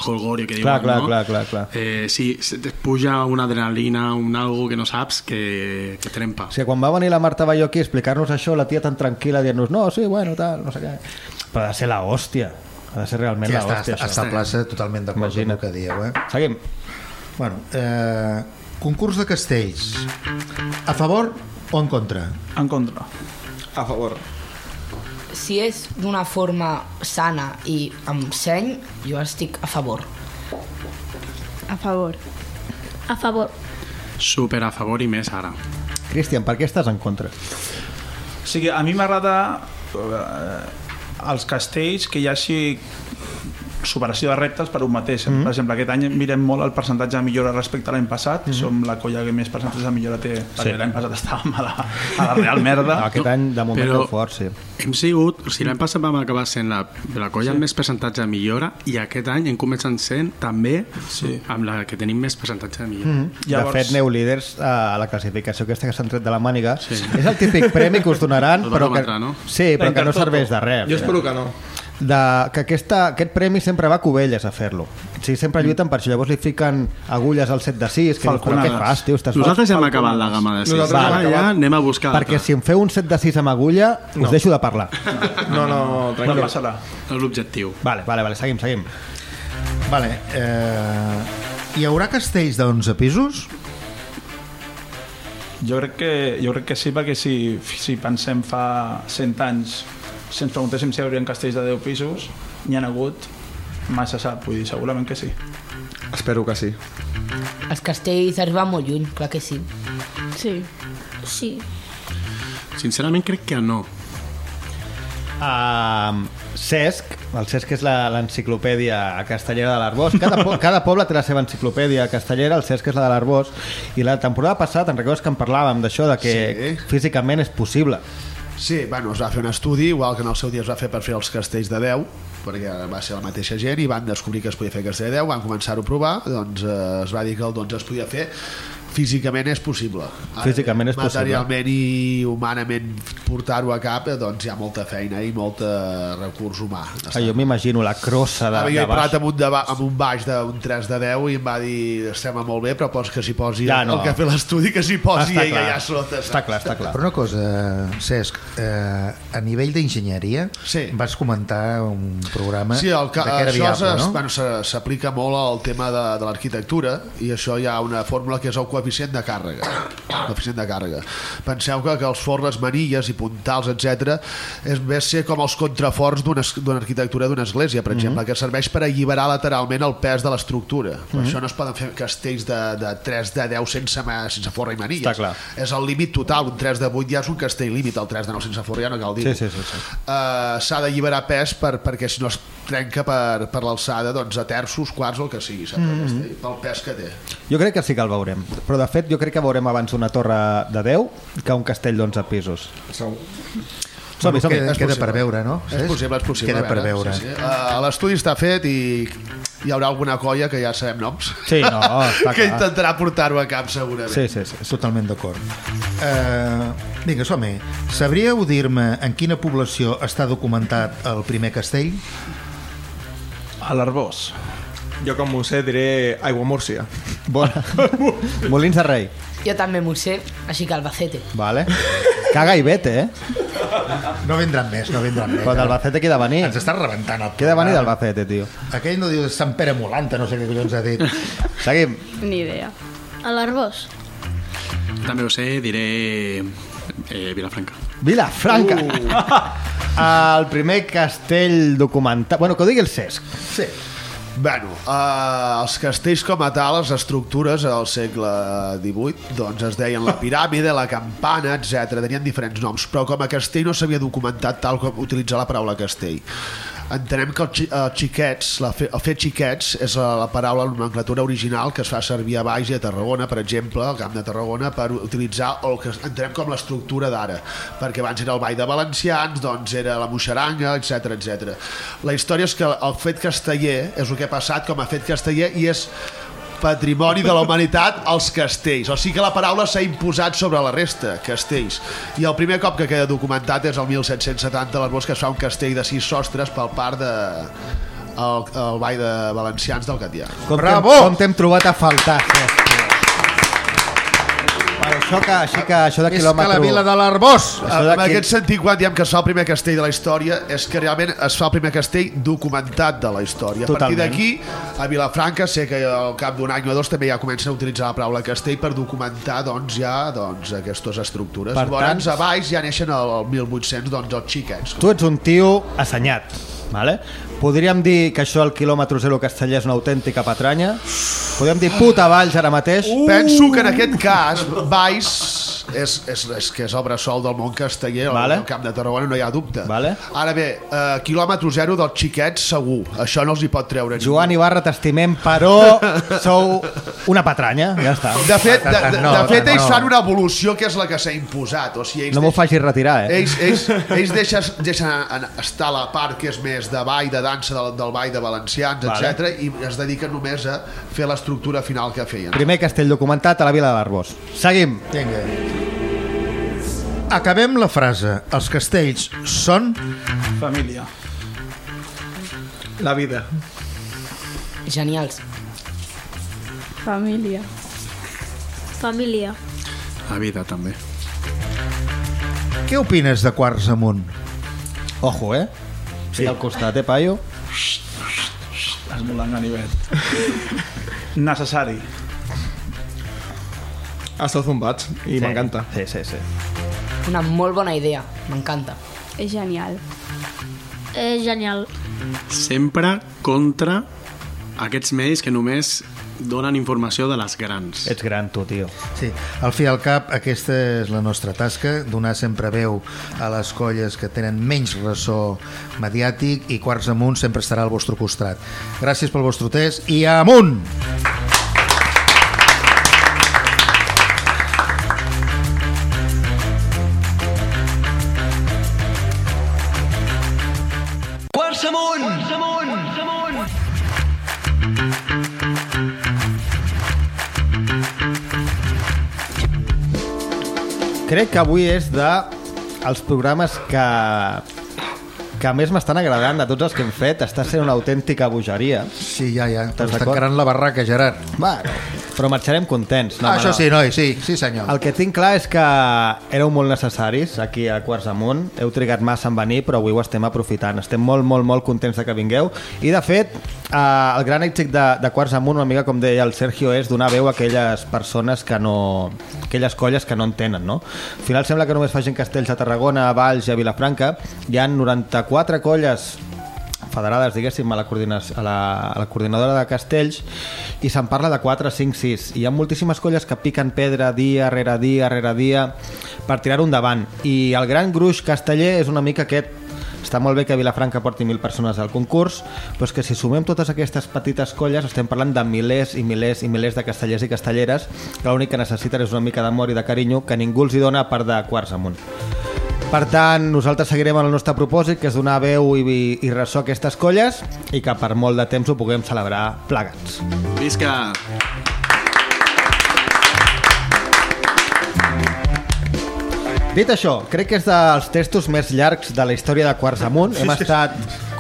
holgorio que diuen, Clar, clar, no? clar, clar, clar. Eh, sí, se te puja una adrenalina, un algo que no saps que, que trempa. O sigui, quan va venir la Marta Balló aquí a explicar-nos això, la tia tan tranquil·la dient-nos no, sí, bueno, tal, no sé què. Però ha de ser la hòstia. Ha de ser realment Sí, la hòstia. està, està a plaça totalment d'acord amb el que dieu. Eh? Seguim. Bueno, eh, concurs de castells. A favor o en contra? En contra. A favor. Si és d'una forma sana i amb seny, jo estic a favor. A favor. A favor. Super a favor i més ara. Cristian, per què estàs en contra? O sigui, a mi m'agrada els castells que hi hagi superació de reptes per un mateix. Mm. Per exemple, aquest any mirem molt el percentatge de millora respecte a l'any passat. Mm. Som la colla que més percentatge de millora té. Sí. L'any passat estàvem a la, a la real merda. No, aquest any, de moment, Però- fort, sí. Hem sigut, o sigui, l'any passat vam acabar sent la, la colla sí. amb més percentatge de millora i aquest any hem començat sent també sí. amb la que tenim més percentatge de millora. Mm -hmm. Llavors... De fet, aneu líders a la classificació aquesta que s'han tret de la màniga. Sí. És el típic premi que us donaran, però que, no? sí, però que no serveix de res. Jo espero que no. De, que aquesta, aquest premi sempre va a Cubelles a fer-lo. Sí, sempre lluiten per això. Llavors li fiquen agulles al set de 6, que dius, què fas, tio? Estàs Nosaltres ja hem acabat la gamma de sis. Nosaltres Ara hem acabat. ja anem a buscar Perquè si em feu un set de 6 amb agulla, us No. deixo de parlar. No, no, No tranquil. passarà. És l'objectiu. Vale, vale, vale, seguim, seguim. Vale, eh, hi haurà castells d'11 pisos? Jo crec que, jo crec que sí, perquè si, si pensem fa 100 anys, si ens preguntéssim si hi haurien castells de 10 pisos, n'hi ha hagut, mai se sap, vull dir, segurament que sí. Espero que sí. Els castells arriben molt lluny, clar que sí. Sí. Sí. Sincerament crec que no. Uh, Cesc, el Cesc és la- l'enciclopèdia castellera de l'Arbós. Cada, po cada poble té la seva enciclopèdia castellera, el Cesc és la de l'Arbós. I la temporada passada, te'n recordes que en parlàvem d'això, de que Sí. físicament és possible. Sí, bueno, es va fer un estudi, igual que en el seu dia es va fer per fer els castells de 10, perquè va ser la mateixa gent i van descobrir que es podia fer castell de 10, van començar-ho a provar, doncs eh, es va dir que el 12 es podia fer físicament és possible. Ara, Físicament és possible. Materialment i humanament portar-ho a cap, eh, doncs hi ha molta feina i molt recurs humà. Ah, jo m'imagino la crossa de, jo de he parlat baix. amb un, de, amb un baix d'un 3 de 10 i em va dir, estem molt bé, però pots que s'hi posi Ja, el, no. el que ha fet l'estudi, que s'hi posi Està ella clar. allà sota. saps? Està clar, està clar. Però una cosa, Cesc, eh, a nivell d'enginyeria Sí. vas comentar un programa Sí, el, de que era viable, no? bueno, se- s'aplica molt al tema de, de l'arquitectura i això hi ha una fórmula que és el coeficient de càrrega. Coeficient de càrrega. Penseu que, que els forres, manilles i puntals, etc és a ser com els contraforts d'una arquitectura d'una església, per exemple, que serveix per alliberar lateralment el pes de l'estructura. Per això no es poden fer castells de, de 3 de 10 sense, ma- sense forra i manilles. Està clar. És el límit total, un 3 de 8 ja és un castell límit, el 3 de 9 sense forra ja no cal dir Sí, sí, sí, sí. eh, s'ha d'alliberar pes per, perquè si no es trenca per, per l'alçada doncs, a terços, quarts o el que sigui? Mhm. Mm -hmm. pel pes que té Jo crec que sí que el veurem. Però, de fet, jo crec que veurem abans una torre de 10 que un castell d'11 pisos. Segur. Som-hi, queda, És queda possible. per veure, no? és possible, és possible Queda per veure, sí, sí. Uh, l'estudi està fet i hi haurà alguna colla que ja sabem noms Sí, no, està que intentarà portar-ho a cap segurament Sí, sí, sí. Totalment d'acord. Uh, vinga, som-hi. Sabríeu dir-me en quina població està documentat el primer castell? A l'Arbós. Jo com m'ho sé diré Aigua Múrcia. Bona. Molins de Rei. Jo també m'ho sé, així que Albacete. Vale. Caga i vete, eh? No vindran més, no vindran més. Però d'Albacete de venir? Ens està rebentant el de venir d'Albacete, tio? Aquell no diu Sant Pere Molanta, no sé què collons ha dit. Seguim. Ni idea. A l'Arbós. També ho sé, diré eh, Vilafranca. Vilafranca. Uh. El primer castell documentat... Bueno, que ho digui el Cesc. Sí. Bueno, uh, els castells com a tal, les estructures al segle XVIII, doncs es deien la piràmide, la campana, etc. Tenien diferents noms, però com a castell no s'havia documentat tal com utilitzar la paraula castell. Entenem que el, xi, el xiquets, la fe, el fet xiquets és la, la paraula, la nomenclatura original que es fa servir a Baix i a Tarragona, per exemple, al Camp de Tarragona, per utilitzar el que entenem com l'estructura d'ara, perquè abans era el Ball de Valencians, doncs era la Moixaranga, etc etc. La història és que el fet casteller és el que ha passat com a fet casteller i és patrimoni de la humanitat als castells. O sigui que la paraula s'ha imposat sobre la resta, castells. I el primer cop que queda documentat és el 1770 a l'Arbós que es fa un castell de sis sostres pel part de el, el ball de valencians del Catià. Com Bravo! Com t'hem trobat a faltar. Per això que, així que això de Més que quilòmetre... la vila de l'Arbós. Això En d'aquí- aquest sentit, quan diem que es fa el primer castell de la història, és que realment es fa el primer castell documentat de la història. A partir Totalment. d'aquí, a Vilafranca, sé que al cap d'un any o dos també ja comencen a utilitzar la paraula castell per documentar doncs, ja doncs, aquestes estructures. Per Llavors, tant- a baix ja neixen el, el 1800 doncs, els xiquets. Tu ets un tio assenyat, vale? Podríem dir que això al quilòmetre zero casteller és una autèntica patranya? Podríem dir puta Valls ara mateix? Uh! Penso que en aquest cas, Baix és, és, és que és el bressol del món casteller, Vale. vale. el Camp de Tarragona, no hi ha dubte. Vale. Ara bé, eh, quilòmetre zero dels xiquets segur, això no els hi pot treure ningú. Joan Ibarra, t'estimem, però sou una patranya, ja està. De fet, de, de, No, de fet ells no. fan una evolució que és la que s'ha imposat. O sigui, ells No m'ho facis retirar, eh? Ells, ells, ells deixen, deixen en- estar la part que és més de ball, de dansa, del, del ball de valencians, Vale. etc i es dediquen només a fer l'estructura final que feien. Primer castell documentat a la vila de l'Arbós. Seguim. Vinga. Acabem la frase. Els castells són... Família. La vida. Genials. Família. Família. La vida, també. Què opines de Quarts Amunt? Ojo, eh? Sí. al costat, eh, paio? Esmolant ganivet. Necessari. Ha estat zumbats i Sí. m'encanta. Sí, sí, sí. Una molt bona idea, m'encanta. És genial. És genial. Sempre contra aquests medis que només donen informació de les grans. Ets gran, tu, tio. Sí, al fi i al cap, aquesta és la nostra tasca, donar sempre veu a les colles que tenen menys ressò mediàtic i Quarts Amunt sempre estarà al vostre costat. Gràcies pel vostre test i amunt! Quarts Crec que avui és de els programes que que més m'estan agradant de tots els que hem fet. Està sent una autèntica bogeria. Sí, ja, ja. D'acord? encarant la barraca, Gerard. Bueno, però marxarem contents. No, ah, això sí, noi, sí, sí senyor. El que tinc clar és que éreu molt necessaris aquí a Quarts Amunt. Heu trigat massa en venir, però avui ho estem aprofitant. Estem molt, molt, molt contents de que vingueu. I, de fet, eh, el gran èxit de, de Quarts Amunt, una mica com deia el Sergio, és donar veu a aquelles persones que no... aquelles colles que no en tenen, no? Al final sembla que només facin castells a Tarragona, a Valls i a Vilafranca. Hi ha 94 colles federades, diguéssim, a la, a la, a la coordinadora de castells i se'n parla de 4, 5, 6 i hi ha moltíssimes colles que piquen pedra dia rere dia rere dia per tirar-ho endavant. I el gran gruix casteller és una mica aquest. Està molt bé que Vilafranca porti 1.000 persones al concurs, però que si sumem totes aquestes petites colles estem parlant de milers i milers i milers de castellers i castelleres que l'únic que necessiten és una mica d'amor i de carinyo que ningú els hi dona per de quarts amunt. Per tant, nosaltres seguirem amb el nostre propòsit, que és donar veu i, i, i ressò a aquestes colles i que per molt de temps ho puguem celebrar plegats. Visca! Dit això, crec que és dels textos més llargs de la història de Quarts Amunt. Hem estat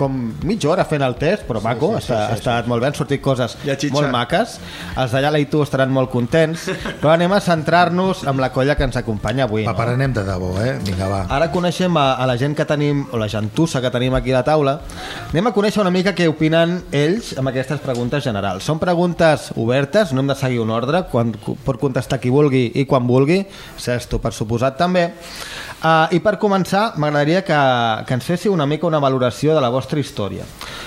com mitja hora fent el test, però maco, sí, sí, sí, sí, ha, sí, ha estat molt bé, han sortit coses I a xitxa. molt maques. Els d'allà i tu estaran molt contents, però anem a centrar-nos amb la colla que ens acompanya avui. Va, No? anem de debò, eh? Vinga, va. Ara coneixem a, a la gent que tenim, o la gentussa que tenim aquí a la taula, anem a conèixer una mica què opinen ells amb aquestes preguntes generals. Són preguntes obertes, no hem de seguir un ordre, quan, pot contestar qui vulgui i quan vulgui, Sesto per suposat també. Uh, I per començar, m'agradaria que, que ens féssiu una mica una valoració de la vostra història.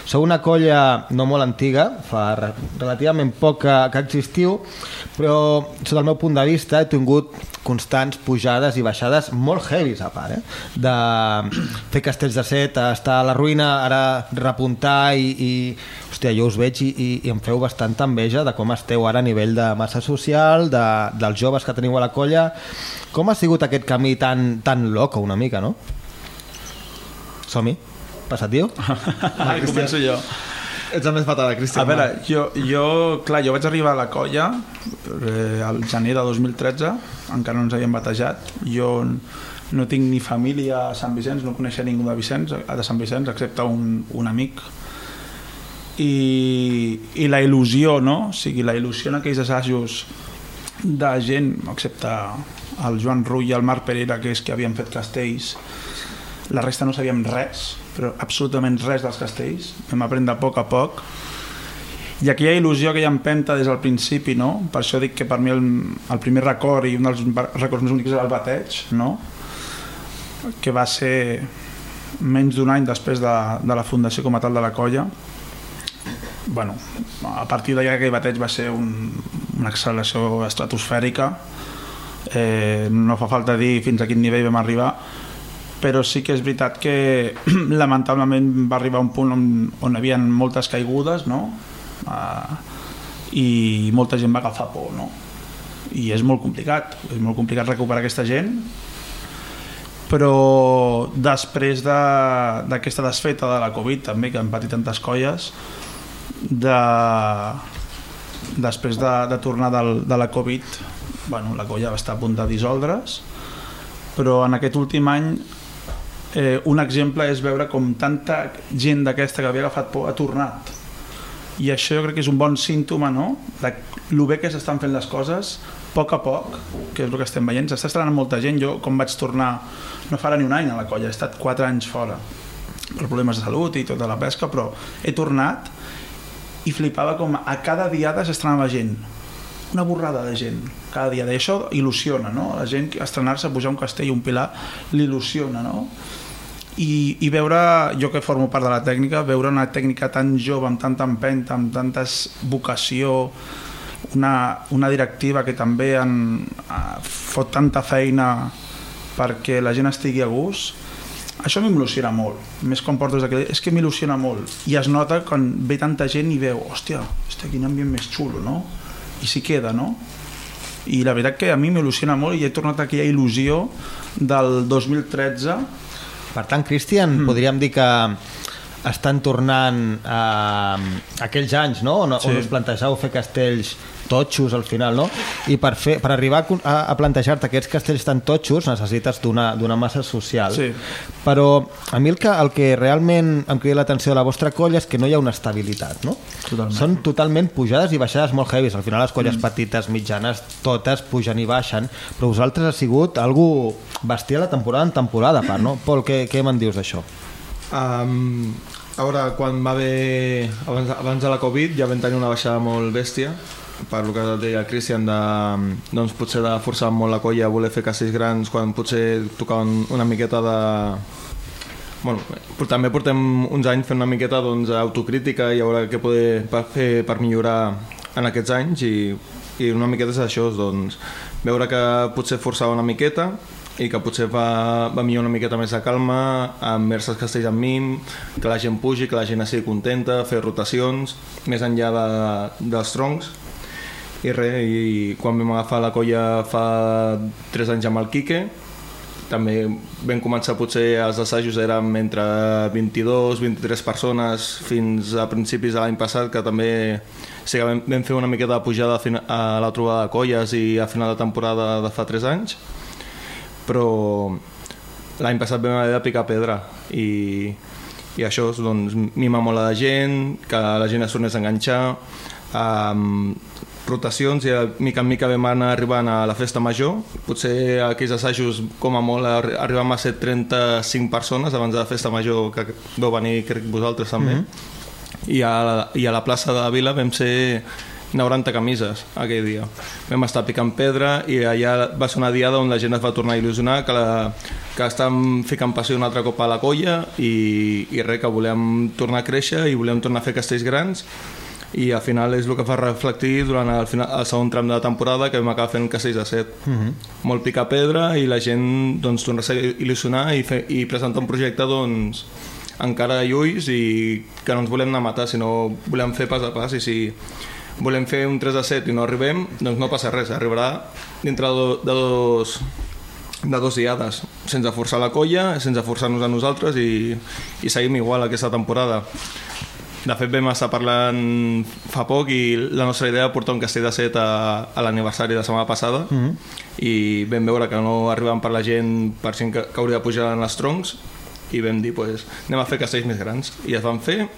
Sou una colla no molt antiga, fa re relativament poc que, que existiu, però sota el meu punt de vista he tingut constants pujades i baixades molt heavies a part, eh? de fer castells de set, estar a la ruïna, ara repuntar i, i hòstia, jo us veig i, i, i em feu bastanta enveja de com esteu ara a nivell de massa social, de, dels joves que teniu a la colla. Com ha sigut aquest camí tan, tan loco una mica, no? Som-hi. Passatiu? Ara començo jo. Ets el més fatal, Cristian. A veure, jo, jo, clar, jo vaig arribar a la colla eh, al gener de 2013, encara no ens havíem batejat. Jo no tinc ni família a Sant Vicenç, no coneixia ningú de, Vicenç, de Sant Vicenç, excepte un, un amic. I, I la il·lusió, no? O sigui, la il·lusió en aquells assajos de gent, excepte el Joan Rull i el Marc Pereira, que és que havien fet castells, la resta no sabíem res, però absolutament res dels castells. Vam aprendre a poc a poc. I aquella il·lusió, aquella empenta des del principi, no? Per això dic que per mi el, el primer record i un dels records més únics és el bateig, no? Que va ser menys d'un any després de, de la fundació com a tal de la colla. Bueno, a partir d'allà aquell bateig va ser un, una acceleració estratosfèrica. Eh, no fa falta dir fins a quin nivell vam arribar, però sí que és veritat que lamentablement va arribar un punt on, on hi havia moltes caigudes no? uh, i molta gent va agafar por no? i és molt complicat és molt complicat recuperar aquesta gent però després d'aquesta de, desfeta de la Covid també que han patit tantes colles de, després de, de tornar del, de la Covid bueno, la colla va estar a punt de dissoldre's però en aquest últim any eh, un exemple és veure com tanta gent d'aquesta que havia agafat por ha tornat. I això jo crec que és un bon símptoma no? de lo bé que s'estan fent les coses a poc a poc, que és el que estem veient. S'està estrenant molta gent, jo com vaig tornar no farà ni un any a la colla, he estat 4 anys fora. Per problemes de salut i tota la pesca, però he tornat i flipava com a cada diada s'estrenava gent una borrada de gent cada dia, i això il·lusiona no? la gent estrenar-se, pujar un castell un pilar l'il·lusiona no? I, i veure, jo que formo part de la tècnica, veure una tècnica tan jove, amb tanta empenta, amb tanta vocació, una, una directiva que també en, uh, fot tanta feina perquè la gent estigui a gust, això m'il·lusiona molt. Més quan portes aquell... És que m'il·lusiona molt. I es nota quan ve tanta gent i veu, hòstia, hòstia quin ambient més xulo, no? I s'hi queda, no? I la veritat que a mi m'il·lusiona molt i he tornat a aquella il·lusió del 2013 per tant, Cristian, mm. podríem dir que estan tornant a aquells anys no? on, sí. on us plantejau fer castells totxos al final, no? I per, fer, per arribar a, a plantejar-te aquests castells tan totxos necessites d'una massa social. Sí. Però a mi el que, el que realment em crida l'atenció de la vostra colla és que no hi ha una estabilitat, no? Totalment. Són totalment pujades i baixades molt heavies. Al final les colles mm. petites, mitjanes, totes pugen i baixen, però vosaltres ha sigut algú bestial a temporada en temporada, a part, no? Pol, què, què me'n dius d'això? Um, a veure, quan va haver... Abans, abans de la Covid ja vam tenir una baixada molt bèstia per el que deia el Christian de, doncs potser de forçar molt la colla a voler fer castells grans quan potser tocaven una miqueta de bueno, també portem uns anys fent una miqueta doncs, autocrítica i a veure què poder fer per millorar en aquests anys i, i una miqueta és això doncs, veure que potser forçava una miqueta i que potser va, va millor una miqueta més de calma, amb els castells amb mim, que la gent pugi, que la gent estigui contenta, fer rotacions, més enllà de, dels troncs. I res, i quan vam agafar la colla fa 3 anys amb el Quique, també vam començar potser els assajos érem entre 22-23 persones fins a principis de l'any passat que també sí que vam, vam fer una miqueta de pujada a la trobada de colles i a final de temporada de fa 3 anys. Però l'any passat vam haver de picar pedra i, i això doncs, mima molt a la gent, que la gent es tornés a enganxar, um, rotacions i de mica en mica vam anar arribant a la festa major. Potser aquells assajos, com a molt, arri- arribam a ser 35 persones abans de la festa major, que vau venir, crec, vosaltres també. Mm -hmm. I, a la, I a la plaça de la Vila vam ser 90 camises aquell dia. Vam estar picant pedra i allà va ser una diada on la gent es va tornar a il·lusionar que, la, que estem ficant passió un altre cop a la colla i, i res, que volem tornar a créixer i volem tornar a fer castells grans i al final és el que fa reflectir durant el, final, el segon tram de la temporada que vam acabar fent castells de set. Mhm. Molt picar pedra i la gent doncs, torna a il·lusionar i, fer, i presentar un projecte doncs, encara a ulls i que no ens volem anar a matar, sinó volem fer pas a pas i si volem fer un 3 de 7 i no arribem, doncs no passa res, arribarà dintre de, do, de dos de dos diades, sense forçar la colla, sense forçar-nos a nosaltres i, i seguim igual aquesta temporada. De fet, vam estar parlant fa poc i la nostra idea era portar un castell de set a, a l'aniversari de la setmana passada. Mm -hmm. i vam veure que no arribaven per la gent per gent que, que hauria de pujar en els troncs i vam dir, pues, anem a fer castells més grans. I es van fer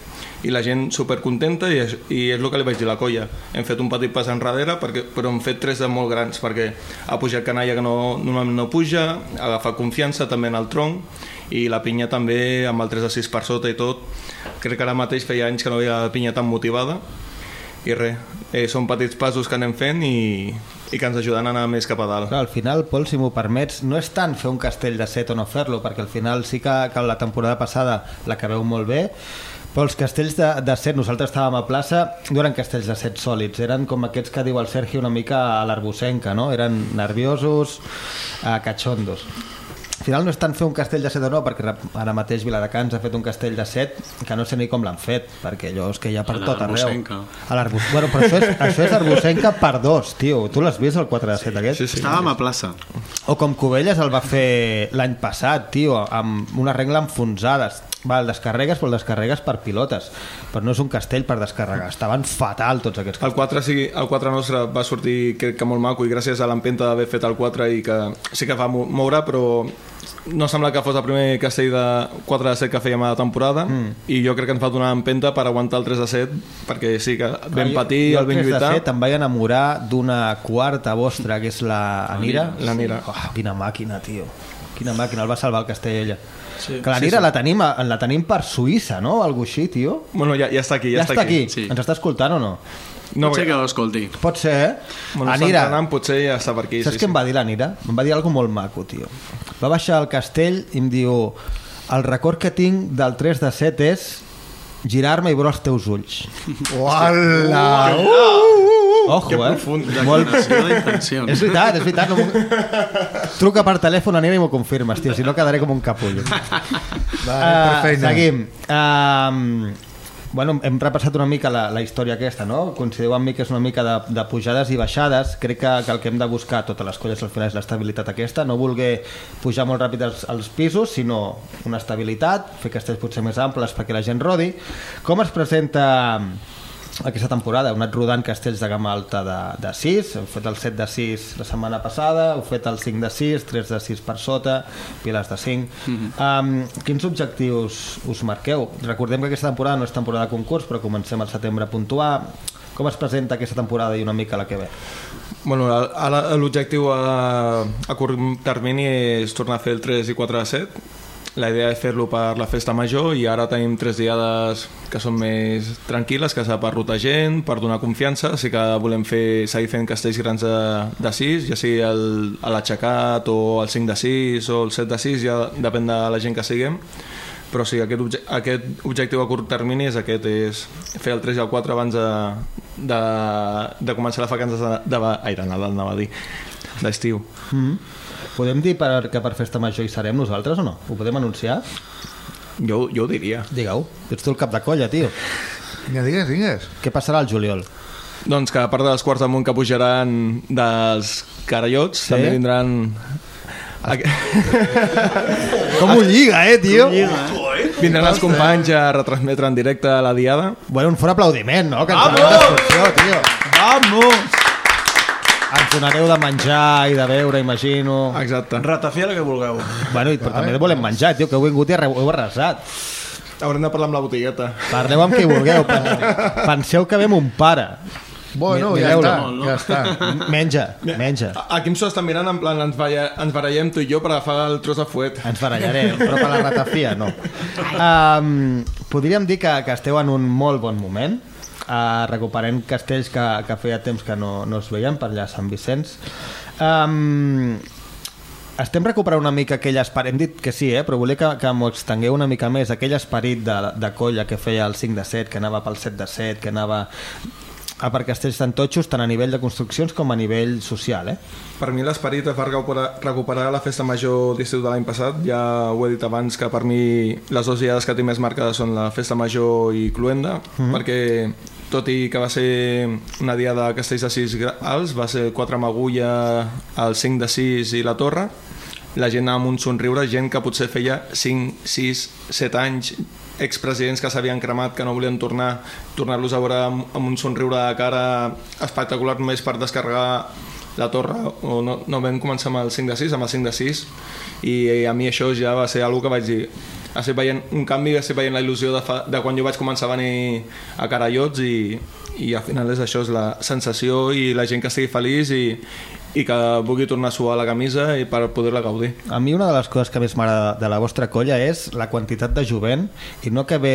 i la gent supercontenta i, és, i és el que li vaig dir a la colla. Hem fet un petit pas enrere perquè, però hem fet tres de molt grans perquè ha pujat canalla que no, normalment no puja ha agafat confiança també en el tronc i la pinya també amb el 3 de 6 per sota i tot crec que ara mateix feia anys que no havia la pinya tan motivada i res, eh, són petits passos que anem fent i, i que ens ajuden a anar més cap a dalt Clar, al final, Pol, si m'ho permets, no és tant fer un castell de set o no fer-lo, perquè al final sí que, que la temporada passada l'acabeu molt bé, però els castells de, de set, nosaltres estàvem a plaça, no eren castells de set sòlids, eren com aquests que diu el Sergi una mica a l'arbocenca, no? Eren nerviosos, eh, cachondos. Al final no és tant fer un castell de set o no, perquè ara mateix Viladecans ha fet un castell de set que no sé ni com l'han fet, perquè allò és que hi ha per A tot arreu. A l'Arbus... Bueno, però això és, això és Arbocenca per dos, tio. Tu l'has vist, el 4 de 7 aquest? Sí, sí. Estàvem a plaça. O com Cubelles el va fer l'any passat, tio, amb una regla enfonsada. Va, el descarregues, però el descarregues per pilotes. Però no és un castell per descarregar. Estaven fatal tots aquests El 4, sí, el 4 nostre va sortir crec que molt maco i gràcies a l'empenta d'haver fet el 4 i que sí que va mo- moure però no sembla que fos el primer castell de 4 de 7 que fèiem a la temporada mm. i jo crec que ens va donar empenta per aguantar el 3 de 7 perquè sí que vam patir, jo, el vam lluitar 7 em vaig enamorar d'una quarta vostra, que és la Anira. La Nira. Oh, quina màquina, tio. Quina màquina, el va salvar el castell ella. Sí. Que la Sí, Nira sí. la, tenim, la tenim per Suïssa, no? Algo així, tio. Bueno, ja, ja està aquí, ja, Ja, està aquí. Sí. Ens està escoltant o no? No, Potser que l'escolti. Pot ser, eh? Bueno, Anira, entrenant, potser ja està per aquí Saps sí, què sí. em va dir la Nira? Em va dir alguna molt maco, tio. Va baixar al castell i em diu el record que tinc del 3 de 7 és girar-me i veure els teus ulls. Uala! Uh, uh, uh, Ojo, Que eh? profund. D'intencions. És veritat, és veritat. No Truca per telèfon a Nira i m'ho confirmes, tio, si no quedaré com un capullo. Va, Uh, per feina. seguim. Uh, bueno, hem repassat una mica la, la història aquesta, no? Considereu amb mi que és una mica de, de pujades i baixades. Crec que, que el que hem de buscar totes les colles al final és l'estabilitat aquesta, no voler pujar molt ràpid als, als pisos, sinó una estabilitat, fer castells potser més amples perquè la gent rodi. Com es presenta aquesta temporada? Heu anat rodant castells de gamma alta de, de 6, heu fet el 7 de 6 la setmana passada, heu fet el 5 de 6, 3 de 6 per sota, piles de 5. um, quins objectius us marqueu? Recordem que aquesta temporada no és temporada de concurs, però comencem al setembre a puntuar. Com es presenta aquesta temporada i una mica la que ve? Bueno, l'objectiu a, a curt termini és tornar a fer el 3 i 4 de 7. La idea és fer-lo per la festa major i ara tenim tres diades que són més tranquil·les, que s'ha per rotar gent, per donar confiança, sí que volem fer, seguir fent castells grans de, de 6, ja sigui l'aixecat o el 5 de 6 o el 7 de 6, ja depèn de la gent que siguem però sí, aquest, obje aquest objectiu a curt termini és aquest, és fer el 3 i el 4 abans de, de, de començar les vacances de, de, ai, de Nadal, dir, d'estiu. Mm -hmm. Podem dir per, que per festa major hi serem nosaltres o no? Ho podem anunciar? Jo, jo ho diria. Digue-ho. Ets tu el cap de colla, tio. Vinga, digues, digues. Què passarà al juliol? Doncs que a part dels quarts damunt que pujaran dels carallots, Sí? també vindran... Com ho lliga, eh, tio? Vindran els companys a retransmetre en directe la diada. Bueno, un fort aplaudiment, no? Que ens Vamos! tio. Vamos! Ens donareu de menjar i de beure, imagino. Exacte. Ratafia la que vulgueu. Bueno, i, però també volem menjar, tio, que heu vingut i heu arrasat. Haurem de parlar amb la botigueta. Parleu amb qui vulgueu. pen- Penseu que ve mon pare. Bueno, ja està, ja està. Menja, menja. A- Aquí em estan mirant, en plan, ens, balla, ens barallem tu i jo per agafar el tros de fuet. Ens barallarem, però per la ratafia no. Um, podríem dir que, que esteu en un molt bon moment, uh, recuperem castells que, que feia temps que no, no es veien per allà a Sant Vicenç. Um, estem recuperant una mica aquell esperit, hem dit que sí, eh? però volia que, que m'ho extengueu una mica més, aquell esperit de, de colla que feia el 5 de 7, que anava pel 7 de 7, que anava a per castells tan totxos, tant a nivell de construccions com a nivell social, eh? Per mi l'esperit es va recuperar, la festa major d'estiu de l'any passat. Ja ho he dit abans que per mi les dues diades que tinc més marcades són la festa major i Cluenda, Mhm. perquè tot i que va ser una diada de castells de 6 alts, va ser 4 amb agulla, el 5 de 6 i la torre, la gent amb un somriure, gent que potser feia 5, 6, 7 anys, expresidents que s'havien cremat, que no volien tornar, tornar-los a veure amb, amb un somriure de cara espectacular només per descarregar la torre, o no, no vam començar amb el 5 de 6, amb el 5 de 6, i a mi això ja va ser algo que vaig dir, estic veient un canvi, estic veient la il·lusió de, fa, de quan jo vaig començar a venir a Carallots i, i al final és això, és la sensació i la gent que estigui feliç i, i que vulgui tornar a suar la camisa i per poder-la gaudir. A mi una de les coses que més m'agrada de la vostra colla és la quantitat de jovent, i no que ve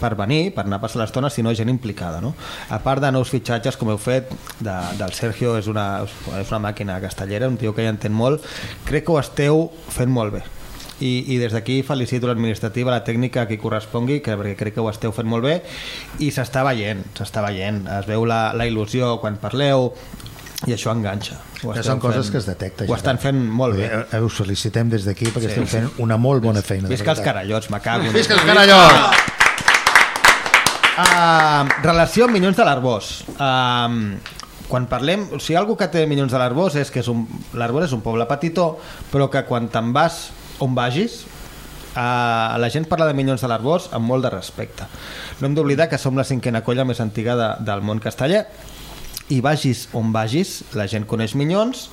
per venir, per anar a passar l'estona, sinó gent implicada. No? A part de nous fitxatges, com heu fet, de, del Sergio, és una, és una màquina castellera, un tio que hi entén molt, crec que ho esteu fent molt bé. I, i des d'aquí felicito l'administrativa, la tècnica a qui correspongui, que, perquè crec que ho esteu fent molt bé i s'està veient, s'està veient es veu la, la il·lusió quan parleu i això enganxa Ho són coses fent- que es detecten. ho estan fent molt bé Eh, Us felicitem des d'aquí perquè Sí, esteu sí. fent una molt bona feina. Visca els carallots, me cago. en- Visca els carallots! Uh, relació amb Minyons de l'Arbós. Uh, quan parlem, o sigui, algú que té Minyons de l'Arbós és que l'Arbós és un poble petitó, però que quan te'n vas on vagis, uh, la gent parla de Minyons de l'Arbós amb molt de respecte. No hem d'oblidar que som la cinquena colla més antiga de, del món casteller i vagis on vagis, la gent coneix Minyons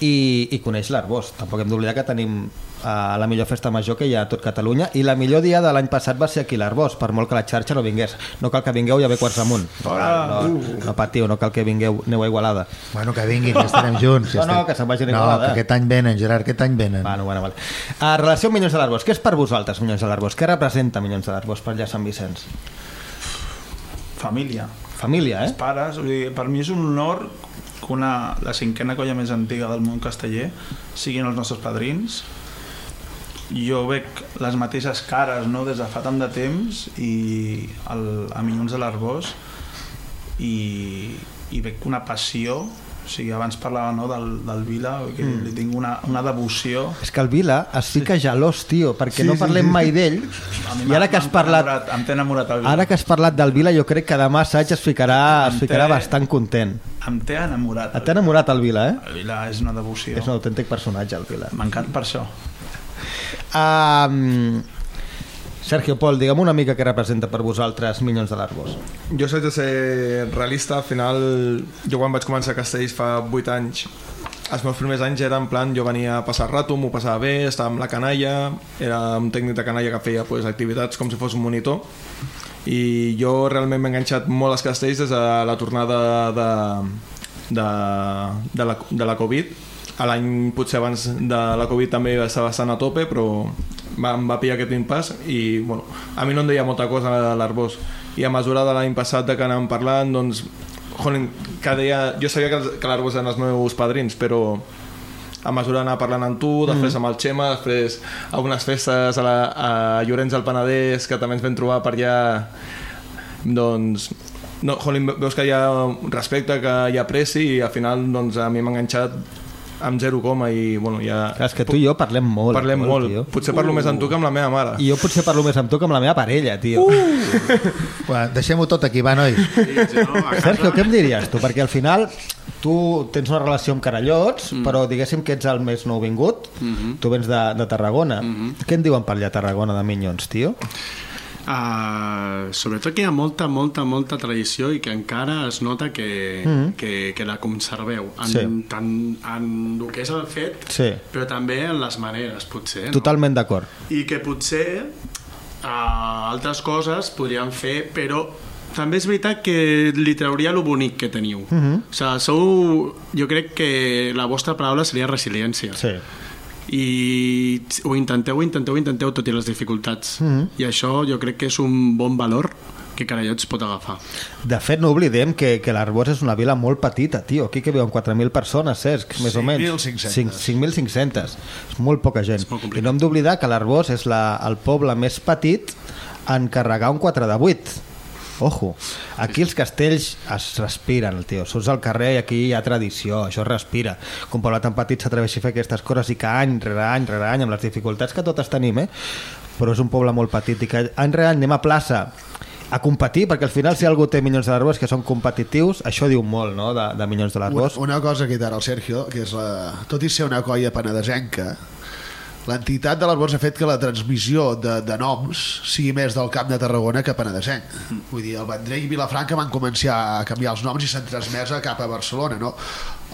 i, i coneix l'Arbós. Tampoc hem d'oblidar que tenim uh, la millor festa major que hi ha a tot Catalunya i la millor dia de l'any passat va ser aquí a l'Arbós, per molt que la xarxa no vingués. No cal que vingueu, ja ve quarts amunt. No, no, no patiu, no cal que vingueu, aneu a Igualada. Bueno, que vinguin, que estarem junts. No, estem- no, que se'n vagin a No, Igualada. que aquest any venen, Gerard, aquest any venen. Bueno, bueno, vale. Uh, relació amb Minyons de l'Arbós. Què és per vosaltres, Minyons de l'Arbós? Què representa Minyons de l'Arbós per allà a Sant Vicenç? Família. Família, Els eh? pares, o sigui, per mi és un honor que una, la cinquena colla més antiga del món casteller siguin els nostres padrins. Jo veig les mateixes cares no, des de fa tant de temps i el, a Minyons de l'Arbós i, i veig una passió o sigui, abans parlava no, del, del Vila que Mm. li tinc una, una devoció És que el Vila es fica gelós, tio, perquè Sí, no sí, parlem sí. mai d'ell. I ara que has parlat... enamorat, em té enamorat el Vila Ara que has parlat del Vila, jo crec que demà assaig es ficarà, es ficarà té- bastant content. em té enamorat Et t'ha enamorat el Vila, eh? el Vila és una devoció És un autèntic personatge, el Vila. m'encanta per això Um, Sergio Pol, digue'm una mica què representa per vosaltres Minyons de l'Arbós. Jo s'haig de ser realista, al final jo quan vaig començar a Castells fa 8 anys els meus primers anys era en plan, jo venia a passar rato, m'ho passava bé, estava amb la canalla, era un tècnic de canalla que feia pues, activitats com si fos un monitor i jo realment m'he enganxat molt als castells des de la tornada de, de, de, la, de la Covid l'any potser abans de la Covid també va estar bastant a tope però va, em va pillar aquest impàs i bueno, a mi no em deia molta cosa a l'Arbós. I a mesura de l'any passat de que anàvem parlant doncs jolín, que deia, jo sabia que, que l'Arbós eren els meus padrins però a mesura d'anar parlant amb tu, després amb el Xema, després a unes festes a, la, a Llorenç del Penedès, que també ens vam trobar per allà, doncs, no, jolín, veus que hi ha respecte, que hi ha pressi i al final doncs, a mi m'ha enganxat amb zero coma i bueno, ja... Clar, és que tu i jo parlem molt. Parlem molt. tio. Potser parlo més amb tu que amb la meva mare. I jo potser parlo més amb tu que amb la meva parella, tio. Bueno, Deixem-ho tot aquí, va, nois. Sergio, què em diries tu? Perquè al final tu tens una relació amb Carallots, mm. però diguéssim que ets el més nouvingut. Mm -hmm. Tu vens de, de Tarragona. Mm -hmm. Què en diuen per allà a Tarragona de Minyons, tio? Uh, sobretot que hi ha molta, molta, molta tradició i que encara es nota que, Mhm. que, que la conserveu en, Sí. tant en el que és el fet Sí. però també en les maneres potser no? Totalment d'acord. i que potser uh, altres coses podríem fer, però també és veritat que li trauria lo bonic que teniu. Mhm. O sigui, sou... Jo crec que la vostra paraula seria resiliència. Sí. I ho intenteu, ho intenteu, ho intenteu tot i les dificultats. Mhm. I això jo crec que és un bon valor que Carallots pot agafar. De fet, no oblidem que, que l'Arbós és una vila molt petita, tio. Aquí que viuen 4.000 persones, Cesc, més o menys. 5.500. 5.500. És molt poca gent. I no hem d'oblidar que l'Arbós és la, el poble més petit en carregar un 4 de 8. Ojo, aquí els castells es respiren, tio. Surts al carrer i aquí hi ha tradició, això es respira. Un poble tan petit s'atreveixi a fer aquestes coses i que any rere any rere any, amb les dificultats que totes tenim, eh? però és un poble molt petit i que any rere any anem a plaça a competir, perquè al final si algú té Minyons de l'Arbós que són competitius, això diu molt no? de, de Minyons de Una, l'Arbós. una cosa que ara el Sergio, que és la, tot i ser una colla penedesenca, l'entitat de l'Arbós ha fet que la transmissió de, de noms sigui més del Camp de Tarragona que penedesenc. Vull dir, el Vendrell i Vilafranca van començar a canviar els noms i s'han transmès cap a Barcelona, no?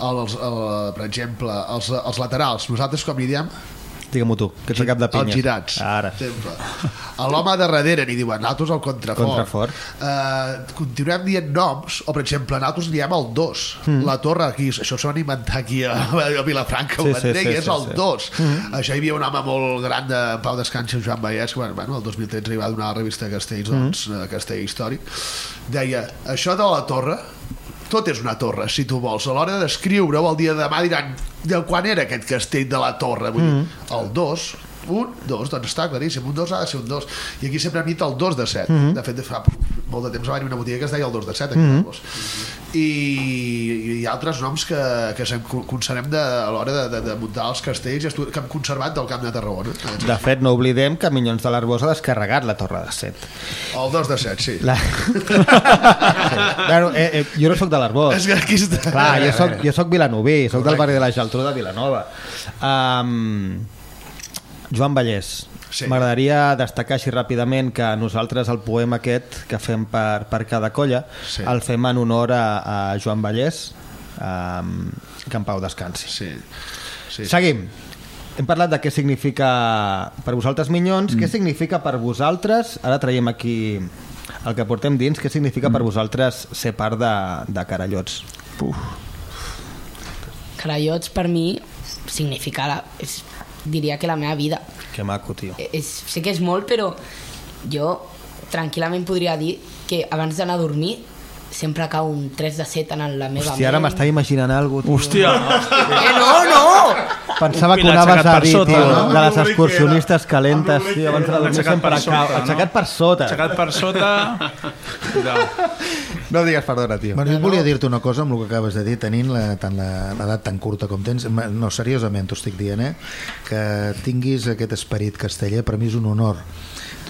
Els, el, per exemple, els, els laterals, nosaltres com li diem? Digue-m'ho tu, que ets el cap de pinya. Els girats. Ara. Sempre. A l'home de darrere n'hi diuen, nosaltres el contrafort. Contrafort. Uh, continuem dient noms, o per exemple, nosaltres diem el 2. Mm. La torre aquí, això s'ho van inventar aquí a, a Vilafranca, Sí, sí, sí, sí, sí, és sí, el sí. 2. Mm. Això hi havia un home molt gran de Pau Descansa, Joan Vallès, que bueno, el 2013 li va donar la revista Castells, Mm. doncs, mm. Castell Històric. Deia, això de la torre, tot és una torre, si tu vols. A l'hora d'escriure-ho, el dia de demà diran de quan era aquest castell de la torre? Vull Mm. dir, el 2, un, dos, doncs està claríssim, un dos ha de ser un dos. I aquí sempre hem dit el 2 de 7. Mhm. De fet, fa molt de temps va haver una botiga que es deia el 2 de 7, aquí mm -hmm. I, I altres noms que, que conservem de, a l'hora de, de, de muntar els castells que hem conservat del Camp de Tarragona. De fet, no oblidem que Minyons de l'Arbós ha descarregat la Torre de Set. El 2 de 7, sí. La... bueno, eh, eh, jo no sóc de l'Arbós. És que aquí està. Clar, jo sóc, jo sóc vilanoví, sóc del barri de la Geltrú de Vilanova. Um, Joan Vallès, Sí. m'agradaria destacar així ràpidament que nosaltres el poema aquest que fem per, per cada colla Sí. el fem en honor a, a Joan Vallès, um, que en pau descansi. Sí. sí. Seguim. Hem parlat de què significa per vosaltres Minyons, mm. què significa per vosaltres, ara traiem aquí el que portem dins, què significa mm. per vosaltres ser part de, de Carallots? Puf. Carallots per mi significa, la, és, diria que la meva vida. Que maco, tio. És, sé que és molt, però jo tranquil·lament podria dir que abans d'anar a dormir sempre cau un 3 de 7 en la meva Hòstia, ara ment. m'estava imaginant alguna cosa. Hòstia! Eh, no, no! Pensava que anaves aixecat a per dir, sota, tio, no? de les excursionistes calentes, tio, abans de dormir Aixecat sempre per sota, cau. no? Aixecat per sota. Aixecat per sota... No digues perdona, tio. Bueno, jo volia dir-te una cosa amb el que acabes de dir, tenint la- tant la- l'edat tan curta com tens, no, seriosament t'ho estic dient, eh? que tinguis aquest esperit casteller, per mi és un honor